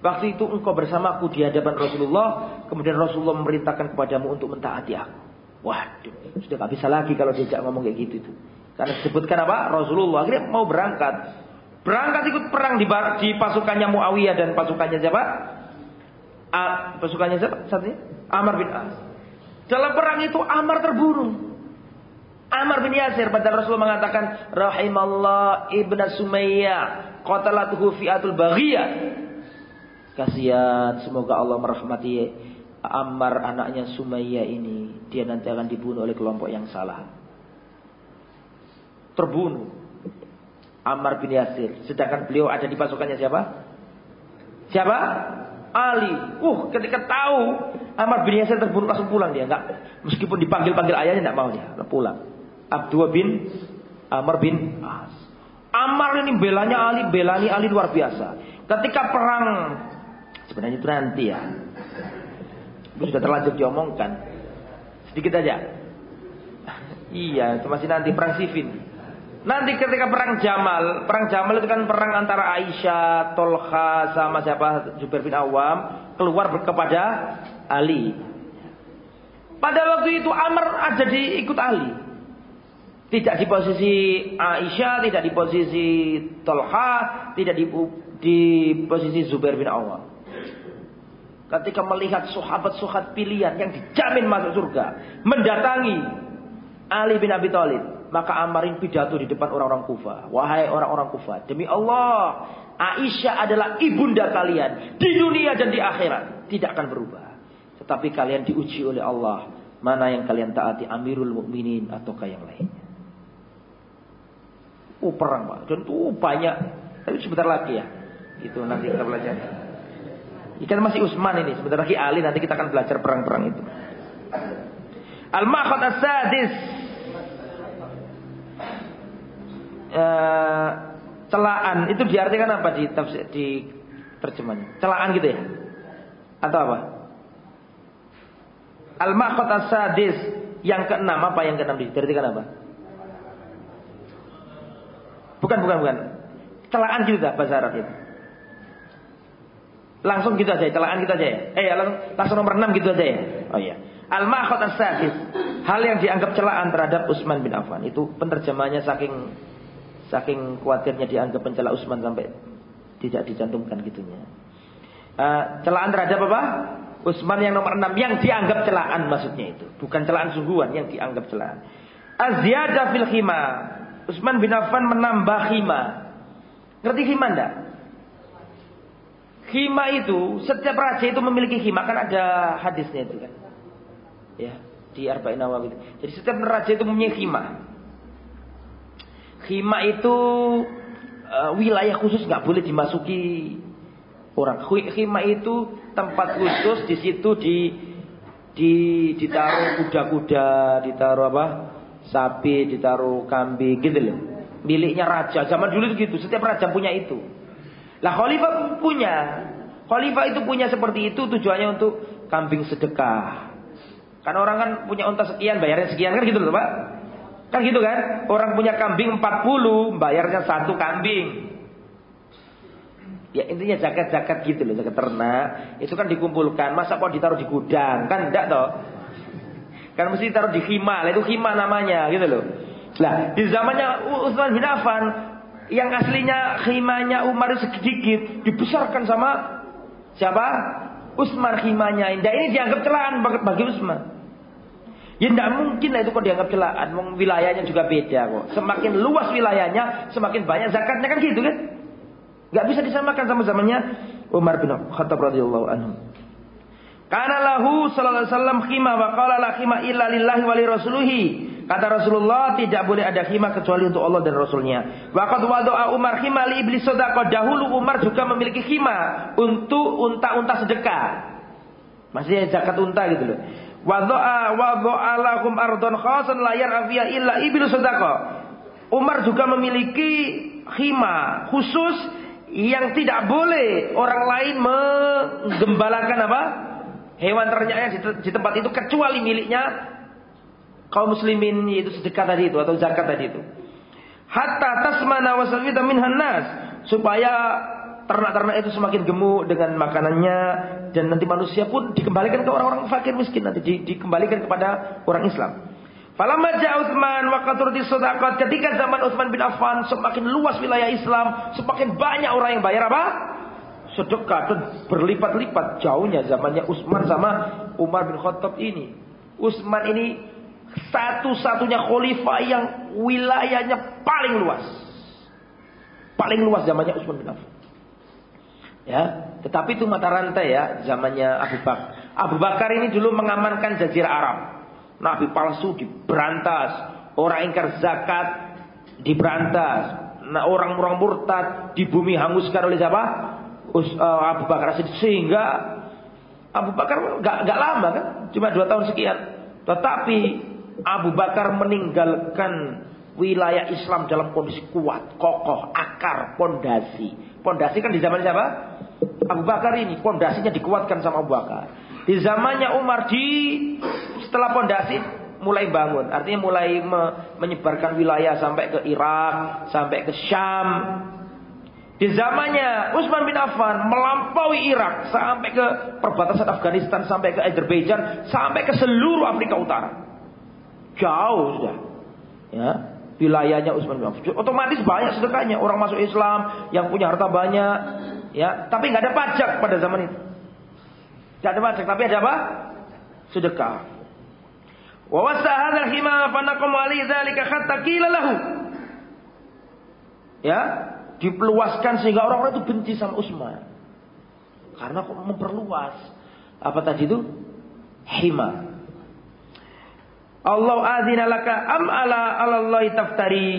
Waktu itu engkau bersamaku di hadapan Rasulullah. Kemudian Rasulullah memerintahkan kepadamu untuk mentaati aku. Waduh, sudah gak bisa lagi kalau diajak ngomong kayak gitu tuh. Karena disebutkan apa? Rasulullah akhirnya mau berangkat. Berangkat ikut perang di, di pasukannya Muawiyah dan pasukannya siapa? A, pasukannya siapa? Satunya? Amr bin As. Dalam perang itu Amr terbunuh. Amr bin Yasir pada Rasulullah mengatakan rahimallah ibn Sumayyah qatalatuhu fi'atul baghiyah. Kasihan semoga Allah merahmati Ammar anaknya Sumayyah ini. Dia nanti akan dibunuh oleh kelompok yang salah. Terbunuh. Ammar bin Yasir. Sedangkan beliau ada di pasukannya siapa? Siapa? Ali. Uh, ketika tahu Ammar bin Yasir terbunuh langsung pulang dia. Enggak. Meskipun dipanggil-panggil ayahnya enggak mau dia. Pulang. Abdullah bin Ammar bin As. Ammar ini belanya Ali, belani Ali luar biasa. Ketika perang sebenarnya itu nanti ya. Itu sudah terlanjur diomongkan. Sedikit aja. iya, itu masih nanti perang Siffin. Nanti ketika perang Jamal, perang Jamal itu kan perang antara Aisyah, Tolha sama siapa Zubair bin Awam keluar kepada Ali. Pada waktu itu Amr ada di ikut Ali. Tidak di posisi Aisyah, tidak di posisi Tolha, tidak di, di posisi Zubair bin Awam. Ketika melihat sahabat-sahabat pilihan yang dijamin masuk surga, mendatangi Ali bin Abi Thalib maka Ammarin pidato di depan orang-orang Kufa. Wahai orang-orang Kufa, demi Allah, Aisyah adalah ibunda kalian di dunia dan di akhirat, tidak akan berubah. Tetapi kalian diuji oleh Allah, mana yang kalian taati Amirul Mukminin ataukah yang lainnya. Oh perang Pak, dan tuh banyak. Tapi sebentar lagi ya. Itu nanti kita belajar. Ikan masih Usman ini, sebentar lagi Ali nanti kita akan belajar perang-perang itu. Al-Mahad As-Sadis uh, celaan itu diartikan apa di tafsir di terjemahnya? Celaan gitu ya? Atau apa? Al-maqat as-sadis yang keenam apa yang keenam diartikan apa? Bukan bukan bukan. Celaan gitu dah bahasa Arab itu. Langsung gitu aja, celaan gitu aja ya. Eh langsung, langsung nomor 6 gitu aja ya. Oh iya. Al-maqat as-sadis, hal yang dianggap celaan terhadap Utsman bin Affan. Itu penerjemahnya saking Saking khawatirnya dianggap pencela Utsman sampai tidak dicantumkan gitunya. Uh, celaan terhadap apa? Utsman yang nomor 6 yang dianggap celaan maksudnya itu. Bukan celaan sungguhan yang dianggap celaan. Azyada fil khima. Utsman bin Affan menambah khima. Ngerti khima enggak? Khima itu setiap raja itu memiliki khima kan ada hadisnya itu kan. Ya, di Arba'in Nawawi. Jadi setiap raja itu mempunyai khima. Khima itu uh, wilayah khusus nggak boleh dimasuki orang. Khima itu tempat khusus di situ di di ditaruh kuda-kuda, ditaruh apa? Sapi, ditaruh kambing gitu loh. Miliknya raja. Zaman dulu itu gitu, setiap raja punya itu. Lah khalifah punya. Khalifah itu punya seperti itu tujuannya untuk kambing sedekah. Karena orang kan punya unta sekian, bayarnya sekian kan gitu loh, Pak. Kan gitu kan? Orang punya kambing 40, bayarnya satu kambing. Ya intinya zakat-zakat gitu loh, zakat ternak. Itu kan dikumpulkan. Masa kok ditaruh di gudang? Kan enggak toh? Kan mesti ditaruh di khima. Itu khima namanya gitu loh. Lah, di zamannya Utsman bin Affan yang aslinya khimanya Umar sedikit dibesarkan sama siapa? Utsman khimanya. Nah, ini dianggap celaan bagi Utsman. Ya tidak mungkin lah itu kok dianggap celaan. Wilayahnya juga beda kok. Semakin luas wilayahnya, semakin banyak zakatnya kan gitu kan? Gak bisa disamakan sama zamannya Umar bin Khattab radhiyallahu anhu. Karena lahu sallallahu alaihi wasallam khima wa qala la khima illa lillahi wa li. Kata Rasulullah tidak boleh ada khima kecuali untuk Allah dan Rasulnya. Wa qad wada'a Umar khima li iblis sadaqah. Dahulu Umar juga memiliki khima untuk unta-unta sedekah. Masih zakat unta gitu loh. Wada'a wada'a lahum ardon khasan la yar'a illa iblis sadaqah. Umar juga memiliki khima khusus yang tidak boleh orang lain menggembalakan apa? Hewan ternaknya di tempat itu kecuali miliknya kaum muslimin yaitu sedekah tadi itu atau zakat tadi itu. Hatta tasmana wasafita minhan nas supaya ternak-ternak itu semakin gemuk dengan makanannya dan nanti manusia pun dikembalikan ke orang-orang fakir miskin nanti di, dikembalikan kepada orang Islam. Falamma ja'a Utsman wa qaturti sadaqat ketika zaman Utsman bin Affan semakin luas wilayah Islam, semakin banyak orang yang bayar apa? Sedekah dan berlipat-lipat jauhnya zamannya Utsman sama Umar bin Khattab ini. Utsman ini satu-satunya khalifah yang wilayahnya paling luas. Paling luas zamannya Utsman bin Affan. Ya, tetapi itu mata rantai ya zamannya Abu Bakar. Abu Bakar ini dulu mengamankan jazirah Arab. Nabi palsu diberantas, orang ingkar zakat diberantas. Nah, orang-orang murtad di bumi hanguskan oleh siapa? Us, uh, Abu Bakar sehingga Abu Bakar gak, gak lama kan, cuma dua tahun sekian. Tetapi Abu Bakar meninggalkan wilayah Islam dalam kondisi kuat, kokoh, akar, pondasi. Pondasi kan di zaman siapa? Abu Bakar ini pondasinya dikuatkan sama Abu Bakar. Di zamannya Umar di setelah pondasi mulai bangun, artinya mulai me, menyebarkan wilayah sampai ke Irak, sampai ke Syam. Di zamannya Utsman bin Affan melampaui Irak sampai ke perbatasan Afghanistan, sampai ke Azerbaijan, sampai ke seluruh Afrika Utara. Jauh sudah. Ya, wilayahnya Utsman bin Affan. Otomatis banyak sedekahnya. Orang masuk Islam yang punya harta banyak, ya, tapi nggak ada pajak pada zaman itu. Nggak ada pajak, tapi ada apa? Sedekah. Wa wasa hadzal hima fanaqam ali dzalika hatta qila lahu. Ya, dipeluaskan sehingga orang-orang itu benci sama Utsman. Karena kok memperluas. Apa tadi itu? Hima. Allah azina laka am ala alallahi taftari.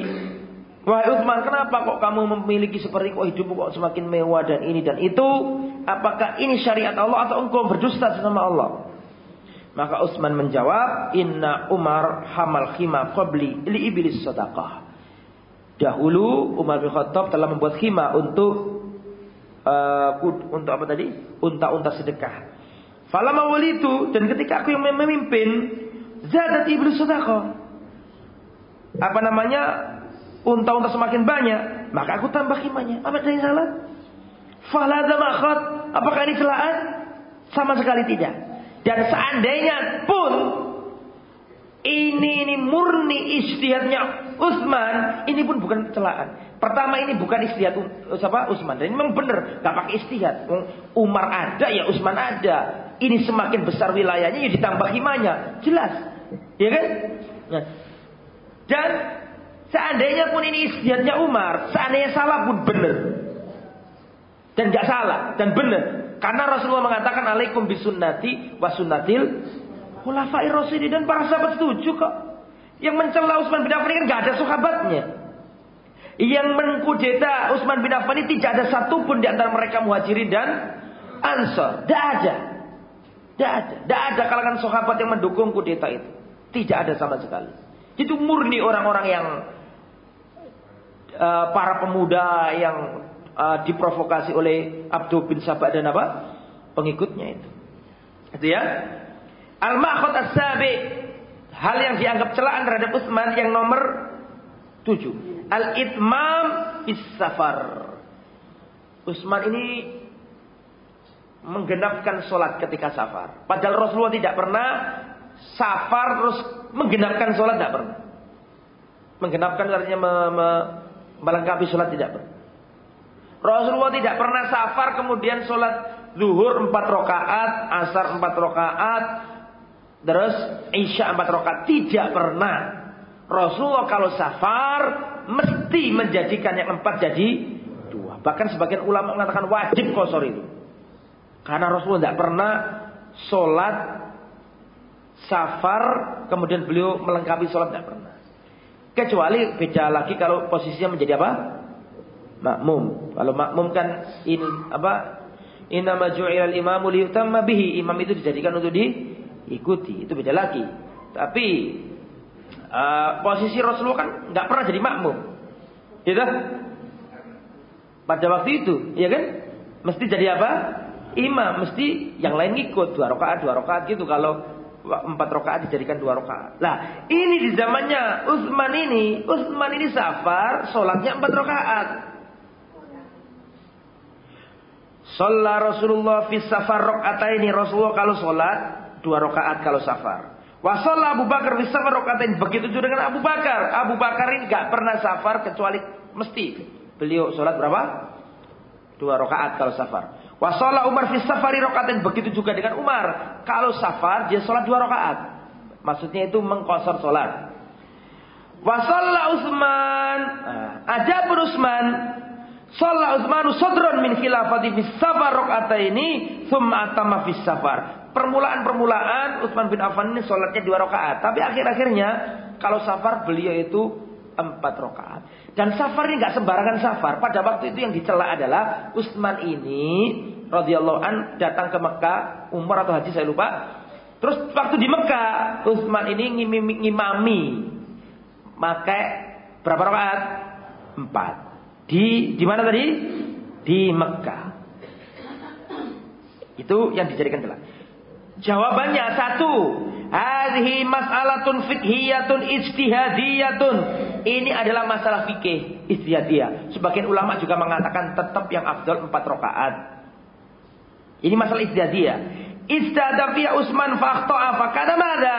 Wahai Utsman, kenapa kok kamu memiliki seperti kok hidupmu kok semakin mewah dan ini dan itu? Apakah ini syariat Allah atau engkau berdusta sama Allah? Maka Utsman menjawab, Inna Umar hamal khima qabli li iblis sadaqah. Dahulu Umar bin Khattab telah membuat khima untuk uh, untuk apa tadi? Unta-unta sedekah. Falama itu dan ketika aku yang memimpin, Zadat iblis sedekah. Apa namanya? Unta-unta semakin banyak, maka aku tambah himanya. Apa yang salah? Falada makhot. Apakah ini celaan? Sama sekali tidak. Dan seandainya pun ini ini murni istihadnya Utsman, ini pun bukan celaan. Pertama ini bukan istihad siapa Utsman. Dan ini memang benar, gak pakai istihad. Umar ada ya Utsman ada. Ini semakin besar wilayahnya ya ditambah himanya. Jelas. Ya kan? Nah. Dan seandainya pun ini istihadnya Umar, seandainya salah pun benar. Dan gak salah dan benar. Karena Rasulullah mengatakan alaikum bisunnati wa sunnatil khulafa'ir rasyidin dan para sahabat setuju kok. Yang mencela Utsman bin Affan ini kan gak ada sahabatnya. Yang mengkudeta Utsman bin Affan ini tidak ada satupun di antara mereka muhajirin dan ansor. Tidak ada. Tidak ada. Tidak ada kalangan sahabat yang mendukung kudeta itu. Tidak ada sama sekali. Itu murni orang-orang yang uh, para pemuda yang uh, diprovokasi oleh Abdul bin Sabah dan apa? Pengikutnya itu. Itu ya. Al-Ma'khud as-sabi hal yang dianggap celaan terhadap Utsman yang nomor tujuh. Al-itmam is safar. Utsman ini menggenapkan sholat ketika safar. Padahal Rasulullah tidak pernah safar terus menggenapkan sholat tidak pernah. Menggenapkan artinya me, me, melengkapi sholat tidak pernah. Rasulullah tidak pernah safar kemudian sholat zuhur empat rakaat, asar empat rakaat, terus isya empat rakaat tidak pernah. Rasulullah kalau safar mesti menjadikan yang empat jadi dua. Bahkan sebagian ulama mengatakan wajib kosor itu. Karena Rasulullah tidak pernah sholat safar kemudian beliau melengkapi sholat tidak pernah. Kecuali beda lagi kalau posisinya menjadi apa? Makmum. Kalau makmum kan in apa? Inama ju'ilal imamu liyutamma bihi. Imam itu dijadikan untuk diikuti. Itu beda lagi. Tapi uh, posisi Rasulullah kan nggak pernah jadi makmum. Gitu? Pada waktu itu, ya kan? Mesti jadi apa? Imam, mesti yang lain ngikut dua rakaat, dua rakaat gitu. Kalau empat rakaat dijadikan dua rakaat. Nah, ini di zamannya Utsman ini, Utsman ini safar, sholatnya empat rakaat. Sholat Rasulullah fi safar ini Rasulullah kalau sholat dua rakaat kalau safar. Wasallah Abu Bakar fi safar ini Begitu juga dengan Abu Bakar. Abu Bakar ini gak pernah safar kecuali mesti beliau sholat berapa? Dua rakaat kalau safar. Wasolah Umar fi safari rokaatin. Begitu juga dengan Umar. Kalau safar dia sholat dua rakaat. Maksudnya itu mengkosor sholat. Wasolah Utsman. Nah, ada pun Utsman. Sholat Utsmanu sodron min khilafati fi safar rokaat ini. Thumma atama fi safar. Permulaan-permulaan Utsman bin Affan ini sholatnya dua rakaat. Tapi akhir-akhirnya kalau safar beliau itu empat rakaat. Dan safar ini nggak sembarangan safar. Pada waktu itu yang dicela adalah Utsman ini radhiyallahu an datang ke Mekah, umrah atau haji saya lupa. Terus waktu di Mekah, Utsman ini ngimami pakai berapa rakaat? Empat. Di di mana tadi? Di Mekah. Itu yang dijadikan celah. Jawabannya satu, Hadhi mas'alatun fikhiyatun ijtihadiyatun. Ini adalah masalah fikih ijtihadiyah. Sebagian ulama juga mengatakan tetap yang afdal empat rakaat. Ini masalah ijtihadiyah. Ijtihada fiya Utsman fakhta'a fakada mada?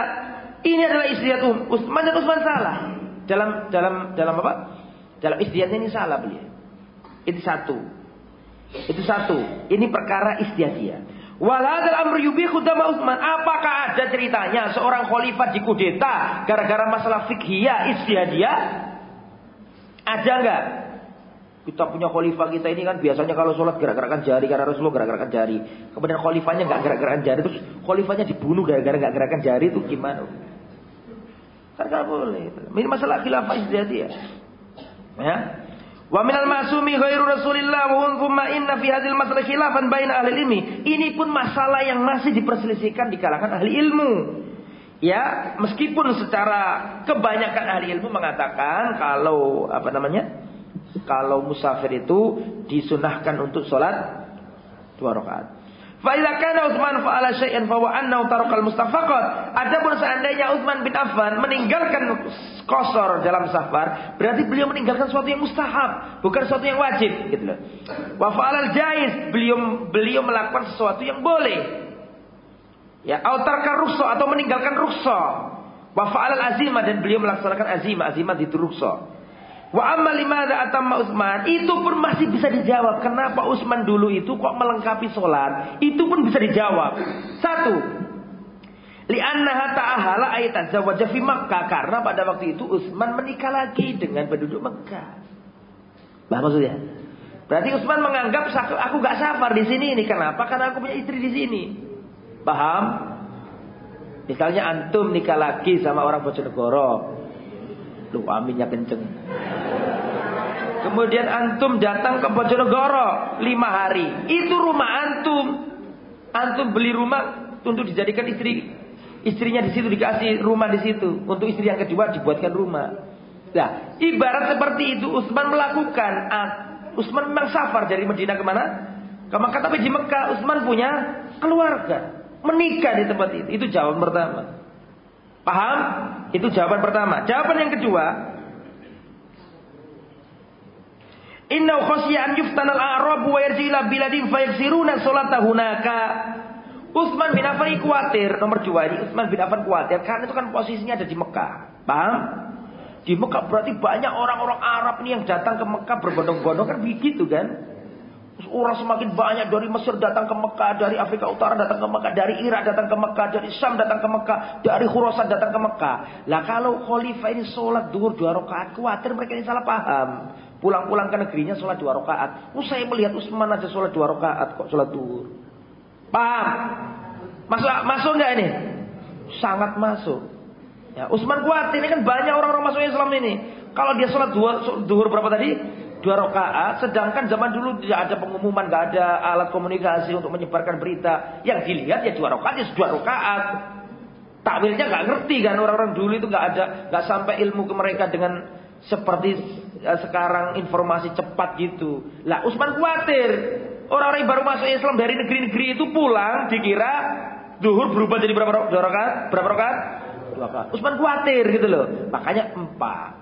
Ini adalah ijtihad Utsman dan Utsman salah. Dalam dalam dalam apa? Dalam ijtihadnya ini salah beliau. Itu satu. Itu satu. Ini perkara ijtihadiyah. Walhadal amr yubihu dama Utsman. Apakah ada ceritanya seorang khalifah dikudeta gara-gara masalah fikhiyah istihadiyah? Ada enggak? Kita punya khalifah kita ini kan biasanya kalau sholat gerak-gerakan jari karena Rasulullah gerak-gerakan jari. Kemudian khalifahnya enggak gerak-gerakan jari terus khalifahnya dibunuh gara-gara enggak gerakan jari itu gimana? Kan enggak boleh. Ini masalah khilafah istihadiyah. Ya. Wa masumi ghairu Rasulillah wa thumma inna fi hadhil masalah khilafan baina ahli ilmi. Ini pun masalah yang masih diperselisihkan di kalangan ahli ilmu. Ya, meskipun secara kebanyakan ahli ilmu mengatakan kalau apa namanya? Kalau musafir itu disunahkan untuk sholat dua rakaat. Fa'idha kana Utsman fa'ala syai'an fa wa annahu tarakal mustafaqat. Adapun seandainya Utsman bin Affan meninggalkan kosor dalam safar, berarti beliau meninggalkan sesuatu yang mustahab, bukan sesuatu yang wajib, gitu loh. Wa fa'alal jaiz, beliau beliau melakukan sesuatu yang boleh. Ya, autarkan rukso atau meninggalkan rukso. Wa fa'alal azimah dan beliau melaksanakan azimah, azimah itu rukso. Wa amma limada atamma Utsman, itu pun masih bisa dijawab. Kenapa Utsman dulu itu kok melengkapi sholat? Itu pun bisa dijawab. Satu, Li'annaha ta'ahala ayat zawaja fi Makkah. Karena pada waktu itu Utsman menikah lagi dengan penduduk Mekah. Bah maksudnya? Berarti Utsman menganggap aku gak safar di sini ini. Kenapa? Karena aku punya istri di sini. Paham? Misalnya antum nikah lagi sama orang Bojonegoro. Lu aminnya kenceng. Kemudian antum datang ke Bojonegoro lima hari. Itu rumah antum. Antum beli rumah untuk dijadikan istri. Istrinya di situ dikasih rumah di situ. Untuk istri yang kedua dibuatkan rumah. Nah, ibarat seperti itu Utsman melakukan. Utsman memang safar dari Medina ke mana? Ke Mekah. Tapi di Mekah Utsman punya keluarga. Menikah di tempat itu. Itu jawaban pertama. Paham? Itu jawaban pertama. Jawaban yang kedua, Inna khasya an yuftana al-a'rab wa yarji ila biladin fayaksiruna salata hunaka. Utsman bin Affan khawatir nomor dua ini Utsman bin Affan khawatir karena itu kan posisinya ada di Mekah. Paham? Di Mekah berarti banyak orang-orang Arab nih yang datang ke Mekah berbondong-bondong kan begitu kan? Orang semakin banyak dari Mesir datang ke Mekah, dari Afrika Utara datang ke Mekah, dari Irak datang ke Mekah, dari Syam datang ke Mekah, dari Khurasan datang ke Mekah. Lah kalau khalifah ini sholat duhur dua rakaat, khawatir mereka ini salah paham. Pulang-pulang ke negerinya sholat dua rakaat. Saya melihat Utsman aja sholat dua rakaat kok sholat duhur. Paham? Masuk masuk nggak ini? Sangat masuk. Ya, Utsman kuat ini kan banyak orang-orang masuk Islam ini. Kalau dia sholat dua duhur berapa tadi? Dua rakaat. Sedangkan zaman dulu tidak ada pengumuman, nggak ada alat komunikasi untuk menyebarkan berita. Yang dilihat ya dua rakaat, ya dua rakaat. Takwilnya nggak ngerti kan orang-orang dulu itu nggak ada, nggak sampai ilmu ke mereka dengan seperti eh, sekarang informasi cepat gitu. Lah Utsman khawatir orang-orang yang baru masuk Islam dari negeri-negeri itu pulang dikira duhur berubah jadi berapa rakaat? Berapa rakaat? Dua rakaat. Utsman khawatir gitu loh. Makanya empat.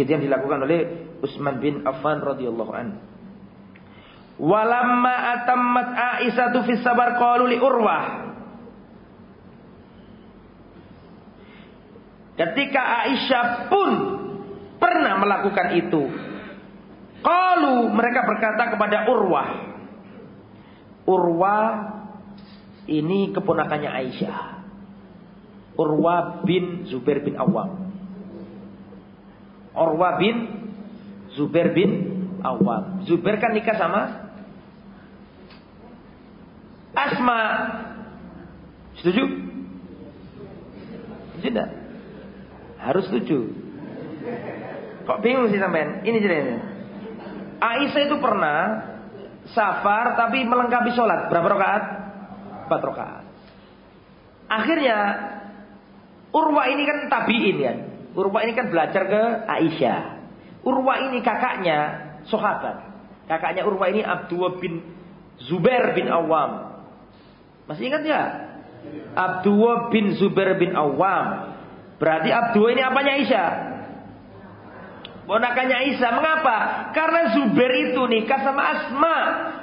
Gitu yang dilakukan oleh Utsman bin Affan radhiyallahu an. Walamma atammat Aisyah fi sabar qalu li Urwah Ketika Aisyah pun pernah melakukan itu. Kalau mereka berkata kepada Urwah. Urwah ini keponakannya Aisyah. Urwah bin Zubair bin Awam. Urwah bin Zubair bin Awam. Zubair kan nikah sama Asma. Setuju? Tidak. Harus setuju. Kok bingung sih sampean? Ini ceritanya. Aisyah itu pernah safar tapi melengkapi sholat. Berapa rakaat? Empat rakaat. Akhirnya Urwa ini kan tabiin ya. Urwa ini kan belajar ke Aisyah. Urwa ini kakaknya sahabat. Kakaknya Urwa ini Abdullah bin Zubair bin Awam. Masih ingat ya? Abdullah bin Zubair bin Awam Berarti Abdul ini apanya Aisyah? Ponakannya Aisyah. Mengapa? Karena Zubair itu nikah sama Asma.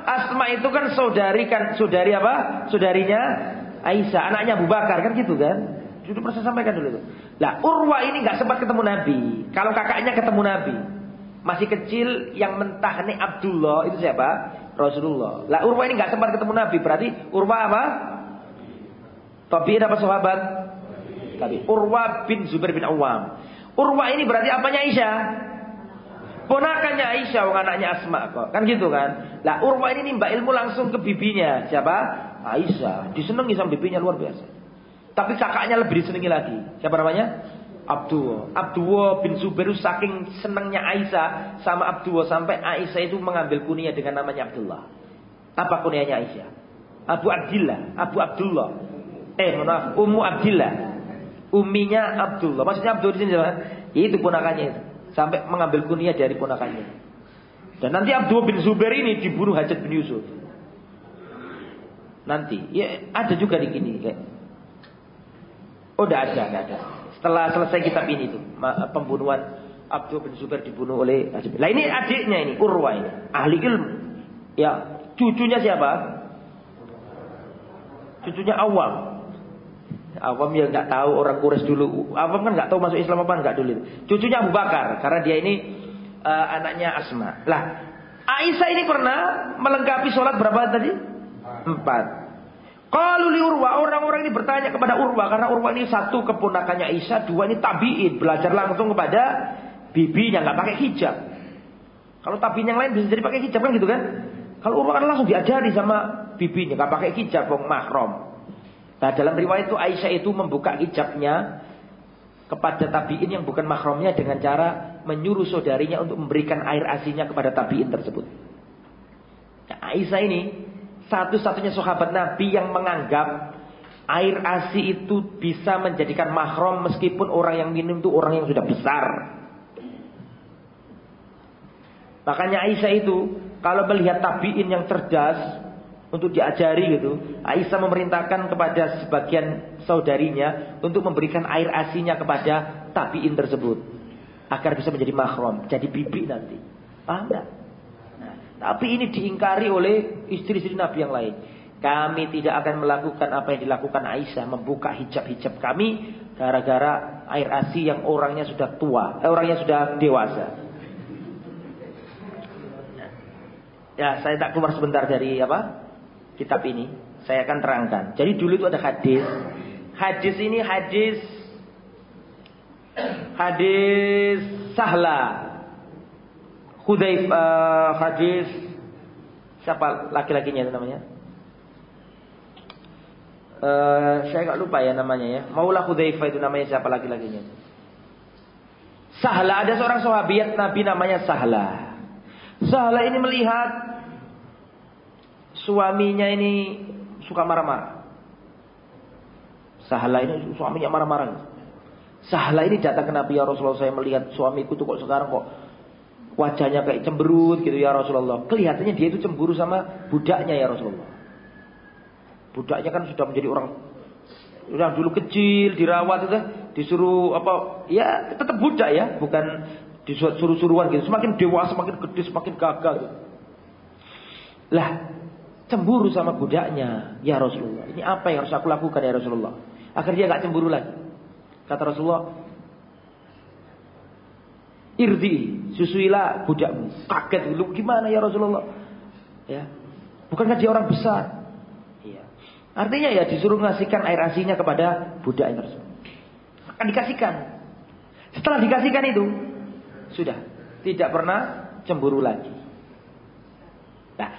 Asma itu kan saudari kan saudari apa? Saudarinya Aisyah, anaknya Abu Bakar kan gitu kan? Sudah pernah saya sampaikan dulu itu. Lah Urwa ini nggak sempat ketemu Nabi. Kalau kakaknya ketemu Nabi, masih kecil yang mentah nih Abdullah itu siapa? Rasulullah. Lah Urwa ini nggak sempat ketemu Nabi. Berarti Urwa apa? Tapi apa sahabat? tadi. Urwa bin Zubair bin Awam. Urwa ini berarti apanya Aisyah? Ponakannya Aisyah, wong anaknya Asma kok. Kan gitu kan? Lah Urwa ini nimba ilmu langsung ke bibinya. Siapa? Aisyah. Disenangi sama bibinya luar biasa. Tapi kakaknya lebih disenangi lagi. Siapa namanya? Abdul. Abdul bin Zubair saking senangnya Aisyah sama Abdul sampai Aisyah itu mengambil kunyah dengan namanya Abdullah. Apa kunyahnya Aisyah? Abu Abdillah, Abu Abdullah. Eh, maaf, Ummu Abdillah. Uminya Abdullah. Maksudnya Abdul di sini siapa? Itu ponakannya itu. Sampai mengambil kuliah dari ponakannya. Dan nanti Abdul bin Zubair ini dibunuh Hajat bin Yusuf. Nanti, ya ada juga di sini. Oh, tidak ada, tidak ada. Setelah selesai kitab ini tuh, pembunuhan Abdul bin Zubair dibunuh oleh Hajat. Lah ini adiknya ini, Urwa ini, ahli ilmu. Ya, cucunya siapa? Cucunya Awam. Awam ya nggak tahu orang Quraisy dulu. Awam kan nggak tahu masuk Islam apa nggak dulu. Cucunya Abu Bakar karena dia ini uh, anaknya Asma. Lah, Aisyah ini pernah melengkapi sholat berapa tadi? Empat. Kalau li Urwa, orang-orang ini bertanya kepada Urwa karena Urwa ini satu keponakannya Aisyah, dua ini tabiin, belajar langsung kepada bibinya nggak pakai hijab. Kalau tabiin yang lain bisa jadi pakai hijab kan gitu kan? Kalau Urwa kan langsung diajari sama bibinya nggak pakai hijab, wong mahrom. Nah dalam riwayat itu Aisyah itu membuka hijabnya kepada tabiin yang bukan mahramnya dengan cara menyuruh saudarinya untuk memberikan air asinya kepada tabiin tersebut. Nah, Aisyah ini satu-satunya sahabat Nabi yang menganggap air asi itu bisa menjadikan mahram meskipun orang yang minum itu orang yang sudah besar. Makanya Aisyah itu kalau melihat tabiin yang cerdas, untuk diajari gitu. Aisyah memerintahkan kepada sebagian saudarinya untuk memberikan air asinya kepada tabiin tersebut agar bisa menjadi mahram, jadi bibi nanti. Paham enggak? Tapi ini diingkari oleh istri-istri Nabi yang lain. Kami tidak akan melakukan apa yang dilakukan Aisyah membuka hijab-hijab kami gara-gara air asi yang orangnya sudah tua, eh, orangnya sudah dewasa. Ya, saya tak keluar sebentar dari apa? kitab ini. Saya akan terangkan. Jadi dulu itu ada hadis. Hadis ini hadis hadis Sahla Hudayf uh, hadis siapa laki-lakinya itu namanya? Uh, saya nggak lupa ya namanya ya. Maulah Hudzaifah itu namanya siapa laki-lakinya? Sahla ada seorang sahabiat Nabi namanya Sahla. Sahla ini melihat suaminya ini suka marah-marah. Sahla ini suaminya marah-marah. Sahla ini datang ke Nabi ya Rasulullah saya melihat suamiku tuh kok sekarang kok wajahnya kayak cemberut gitu ya Rasulullah. Kelihatannya dia itu cemburu sama budaknya ya Rasulullah. Budaknya kan sudah menjadi orang yang dulu kecil dirawat itu disuruh apa ya tetap budak ya bukan disuruh suruhan gitu semakin dewasa semakin gede semakin gagah gitu. lah cemburu sama budaknya ya Rasulullah ini apa yang harus aku lakukan ya Rasulullah agar dia nggak cemburu lagi kata Rasulullah irdi susuilah budakmu kaget dulu gimana ya Rasulullah ya bukankah dia orang besar Artinya ya disuruh ngasihkan air asinya kepada budak tersebut. Akan dikasihkan. Setelah dikasihkan itu, sudah tidak pernah cemburu lagi. Nah,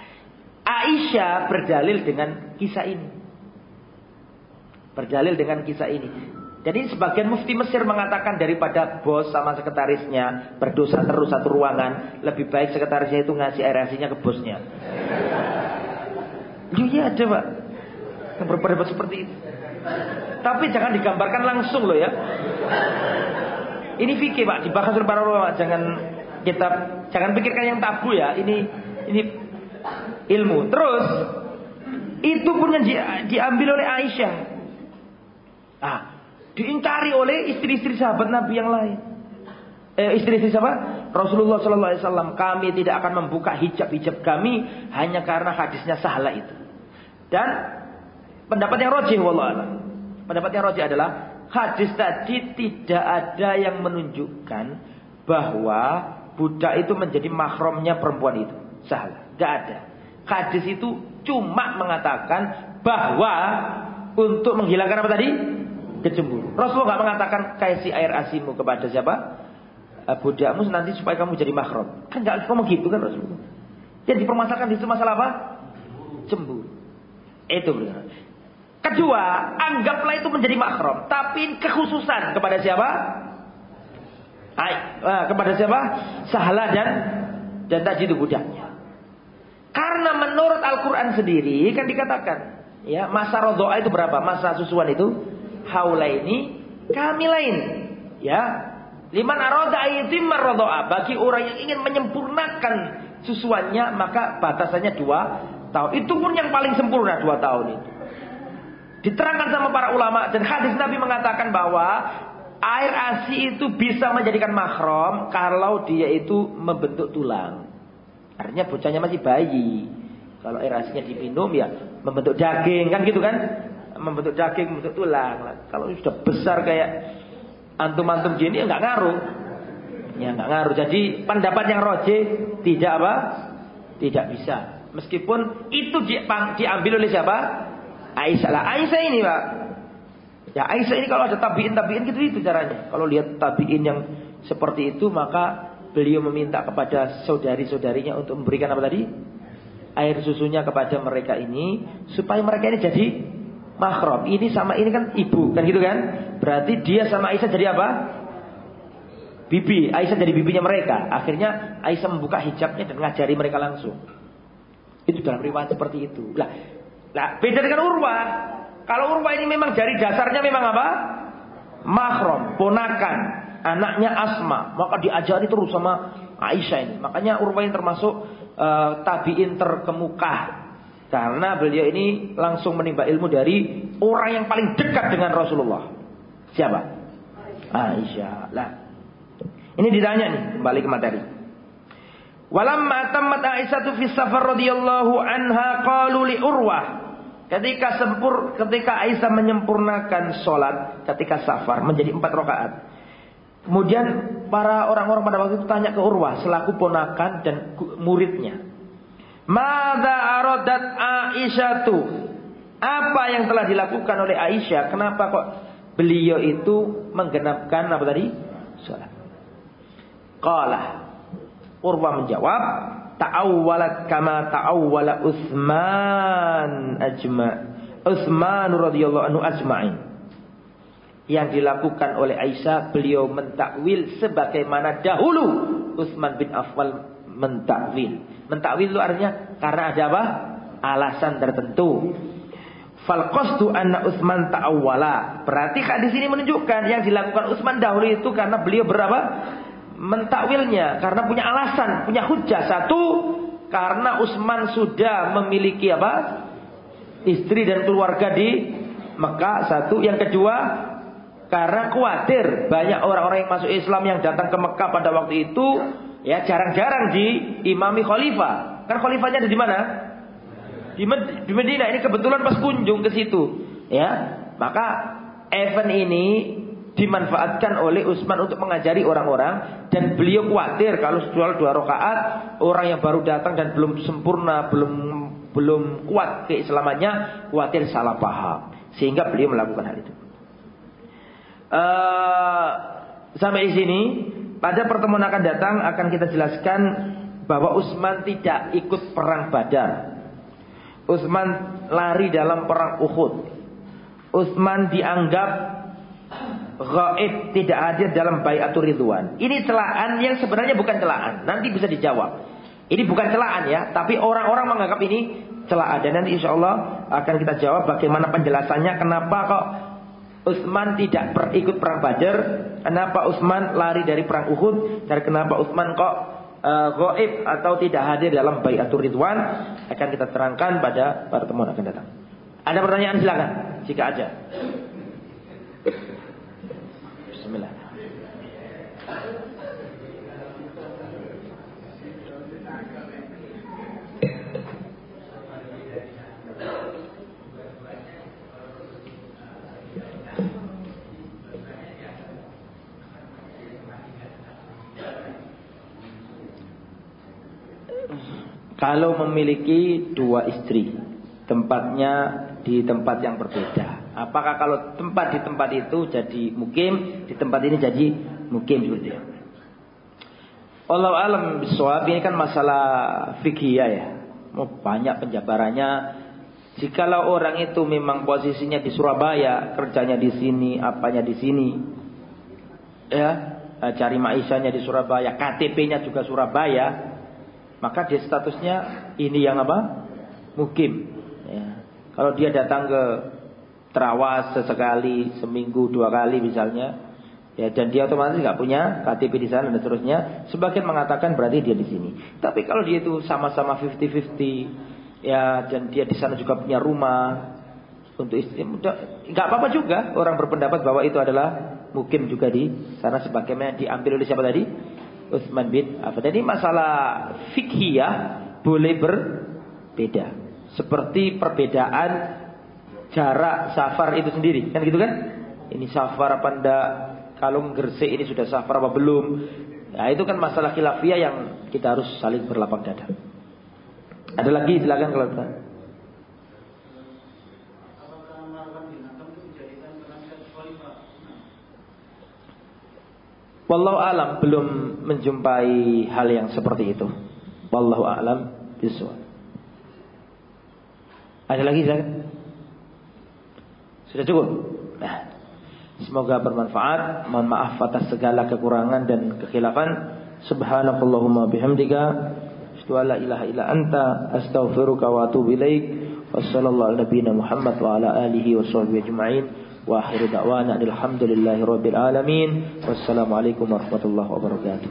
Aisyah berdalil dengan kisah ini. Berdalil dengan kisah ini. Jadi sebagian mufti Mesir mengatakan daripada bos sama sekretarisnya berdosa terus satu ruangan, lebih baik sekretarisnya itu ngasih air asinya ke bosnya. Iya ada pak yang seperti itu. Tapi jangan digambarkan langsung loh ya. Ini fikih Pak, dibahas oleh para ulama, jangan kita jangan pikirkan yang tabu ya. Ini ini ilmu. Terus itu pun di, diambil oleh Aisyah. Ah, diincari oleh istri-istri sahabat Nabi yang lain. Eh, istri-istri siapa? Rasulullah Sallallahu Alaihi Wasallam. Kami tidak akan membuka hijab-hijab kami hanya karena hadisnya sahla itu. Dan Pendapat yang rojih wallah Pendapat yang rojih adalah hadis tadi tidak ada yang menunjukkan bahwa budak itu menjadi mahromnya perempuan itu. Salah, gak ada. Hadis itu cuma mengatakan bahwa untuk menghilangkan apa tadi? Kecemburu. Rasulullah nggak mengatakan kasih air asimu kepada siapa? Eh, budakmu nanti supaya kamu jadi mahram. Kan nggak ngomong gitu kan Rasulullah. Jadi dipermasalahkan itu masalah apa? Cemburu. Itu benar. Kedua, anggaplah itu menjadi makrom, tapi kekhususan kepada siapa? Ay, uh, kepada siapa? Sahla dan dan itu budaknya. Karena menurut Al-Quran sendiri kan dikatakan, ya masa rodoa itu berapa? Masa susuan itu haula ini kami lain, ya. Liman aroda ayatimar rodoa. Bagi orang yang ingin menyempurnakan susuannya maka batasannya dua tahun. Itu pun yang paling sempurna dua tahun itu. Diterangkan sama para ulama dan hadis Nabi mengatakan bahwa air ASI itu bisa menjadikan mahram kalau dia itu membentuk tulang. Artinya bocahnya masih bayi. Kalau air asinya diminum ya membentuk daging kan gitu kan? Membentuk daging, membentuk tulang. Kalau sudah besar kayak antum-antum gini ya nggak ngaruh. Ya nggak ngaruh. Jadi pendapat yang roje tidak apa? Tidak bisa. Meskipun itu diambil oleh siapa? Aisyah lah. Aisyah ini pak. Ya Aisyah ini kalau ada tabiin tabiin gitu itu caranya. Kalau lihat tabiin yang seperti itu maka beliau meminta kepada saudari-saudarinya untuk memberikan apa tadi? Air susunya kepada mereka ini supaya mereka ini jadi mahram. Ini sama ini kan ibu kan gitu kan? Berarti dia sama Aisyah jadi apa? Bibi. Aisyah jadi bibinya mereka. Akhirnya Aisyah membuka hijabnya dan ngajari mereka langsung. Itu dalam riwayat seperti itu. Lah, Nah, beda dengan Urwa. Kalau Urwa ini memang dari dasarnya memang apa? Mahram, ponakan, anaknya Asma. Maka diajari terus sama Aisyah ini. Makanya Urwa ini termasuk uh, tabiin terkemuka. Karena beliau ini langsung menimba ilmu dari orang yang paling dekat dengan Rasulullah. Siapa? Aisyah. Lah. Ini ditanya nih, kembali ke materi. Walamma tammat Aisyah fi safar radhiyallahu anha qalu li Urwah Ketika sempur, ketika Aisyah menyempurnakan sholat ketika safar menjadi empat rakaat. Kemudian para orang-orang pada waktu itu tanya ke Urwah selaku ponakan dan muridnya. Mada arodat Aisyah tu? Apa yang telah dilakukan oleh Aisyah? Kenapa kok beliau itu menggenapkan apa tadi? Sholat. Qala. Urwah menjawab, ta'awwalat kama ta'awwala Utsman ajma. Utsman radhiyallahu anhu ajma'in. Yang dilakukan oleh Aisyah, beliau mentakwil sebagaimana dahulu Utsman bin Affan mentakwil. Mentakwil itu artinya karena ada apa? Alasan tertentu. Fal qasdu anna Utsman ta'awwala. Berarti di sini menunjukkan yang dilakukan Utsman dahulu itu karena beliau berapa? mentakwilnya karena punya alasan, punya hujah. Satu, karena Utsman sudah memiliki apa? Istri dan keluarga di Mekah. Satu, yang kedua, karena khawatir banyak orang-orang yang masuk Islam yang datang ke Mekah pada waktu itu ya jarang-jarang di imami khalifah. Kan khalifahnya ada di mana? Di, di Medina. Ini kebetulan pas kunjung ke situ, ya. Maka event ini dimanfaatkan oleh Utsman untuk mengajari orang-orang dan beliau khawatir kalau jual dua rakaat orang yang baru datang dan belum sempurna belum belum kuat keislamannya khawatir salah paham sehingga beliau melakukan hal itu. Uh, sampai di sini pada pertemuan akan datang akan kita jelaskan bahwa Utsman tidak ikut perang Badar. Utsman lari dalam perang Uhud. Utsman dianggap Gaib tidak hadir dalam bayatul ridwan. Ini celaan yang sebenarnya bukan celaan. Nanti bisa dijawab. Ini bukan celaan ya, tapi orang-orang menganggap ini celaan. Dan nanti insya Allah akan kita jawab bagaimana penjelasannya. Kenapa kok Utsman tidak ikut perang Badar? Kenapa Utsman lari dari perang Uhud? Dan kenapa Utsman kok uh, gaib atau tidak hadir dalam bayatul ridwan? Akan kita terangkan pada pertemuan akan datang. Ada pertanyaan silakan jika ada. Bismillah. Kalau memiliki dua istri, tempatnya di tempat yang berbeda. Apakah kalau tempat di tempat itu jadi mukim, di tempat ini jadi mukim seperti itu. Allah alam biswab ini kan masalah fikih ya. Mau banyak penjabarannya. Jikalau orang itu memang posisinya di Surabaya, kerjanya di sini, apanya di sini, ya, eh, cari maisanya di Surabaya, KTP-nya juga Surabaya, maka dia statusnya ini yang apa? Mukim. Ya. Kalau dia datang ke terawas sesekali, seminggu dua kali misalnya, ya dan dia otomatis nggak punya KTP di sana dan seterusnya, sebagian mengatakan berarti dia di sini. Tapi kalau dia itu sama-sama 50-50, ya dan dia di sana juga punya rumah untuk istri, nggak apa-apa juga orang berpendapat bahwa itu adalah mungkin juga di sana sebagaimana diambil oleh siapa tadi? Utsman bin Affan. Jadi masalah fikhiyah boleh berbeda. Seperti perbedaan jarak safar itu sendiri. Kan gitu kan? Ini safar apa enggak? Kalau Gresik ini sudah safar apa belum? Nah, itu kan masalah khilafiyah yang kita harus saling berlapang dada. Ada lagi silakan kalau Wallahu alam belum menjumpai hal yang seperti itu. Wallahu alam bisawab. Ada lagi silakan. Sudah cukup? Nah, semoga bermanfaat. Mohon maaf atas segala kekurangan dan kekhilafan. Subhanakallahumma bihamdika asyhadu ilaha illa anta astaghfiruka wa atubu ilaik. Ala nabiyyina Muhammad wa ala. وآخر دعوانا الحمد لله رب العالمين. والسلام عليكم ورحمة الله وبركاته.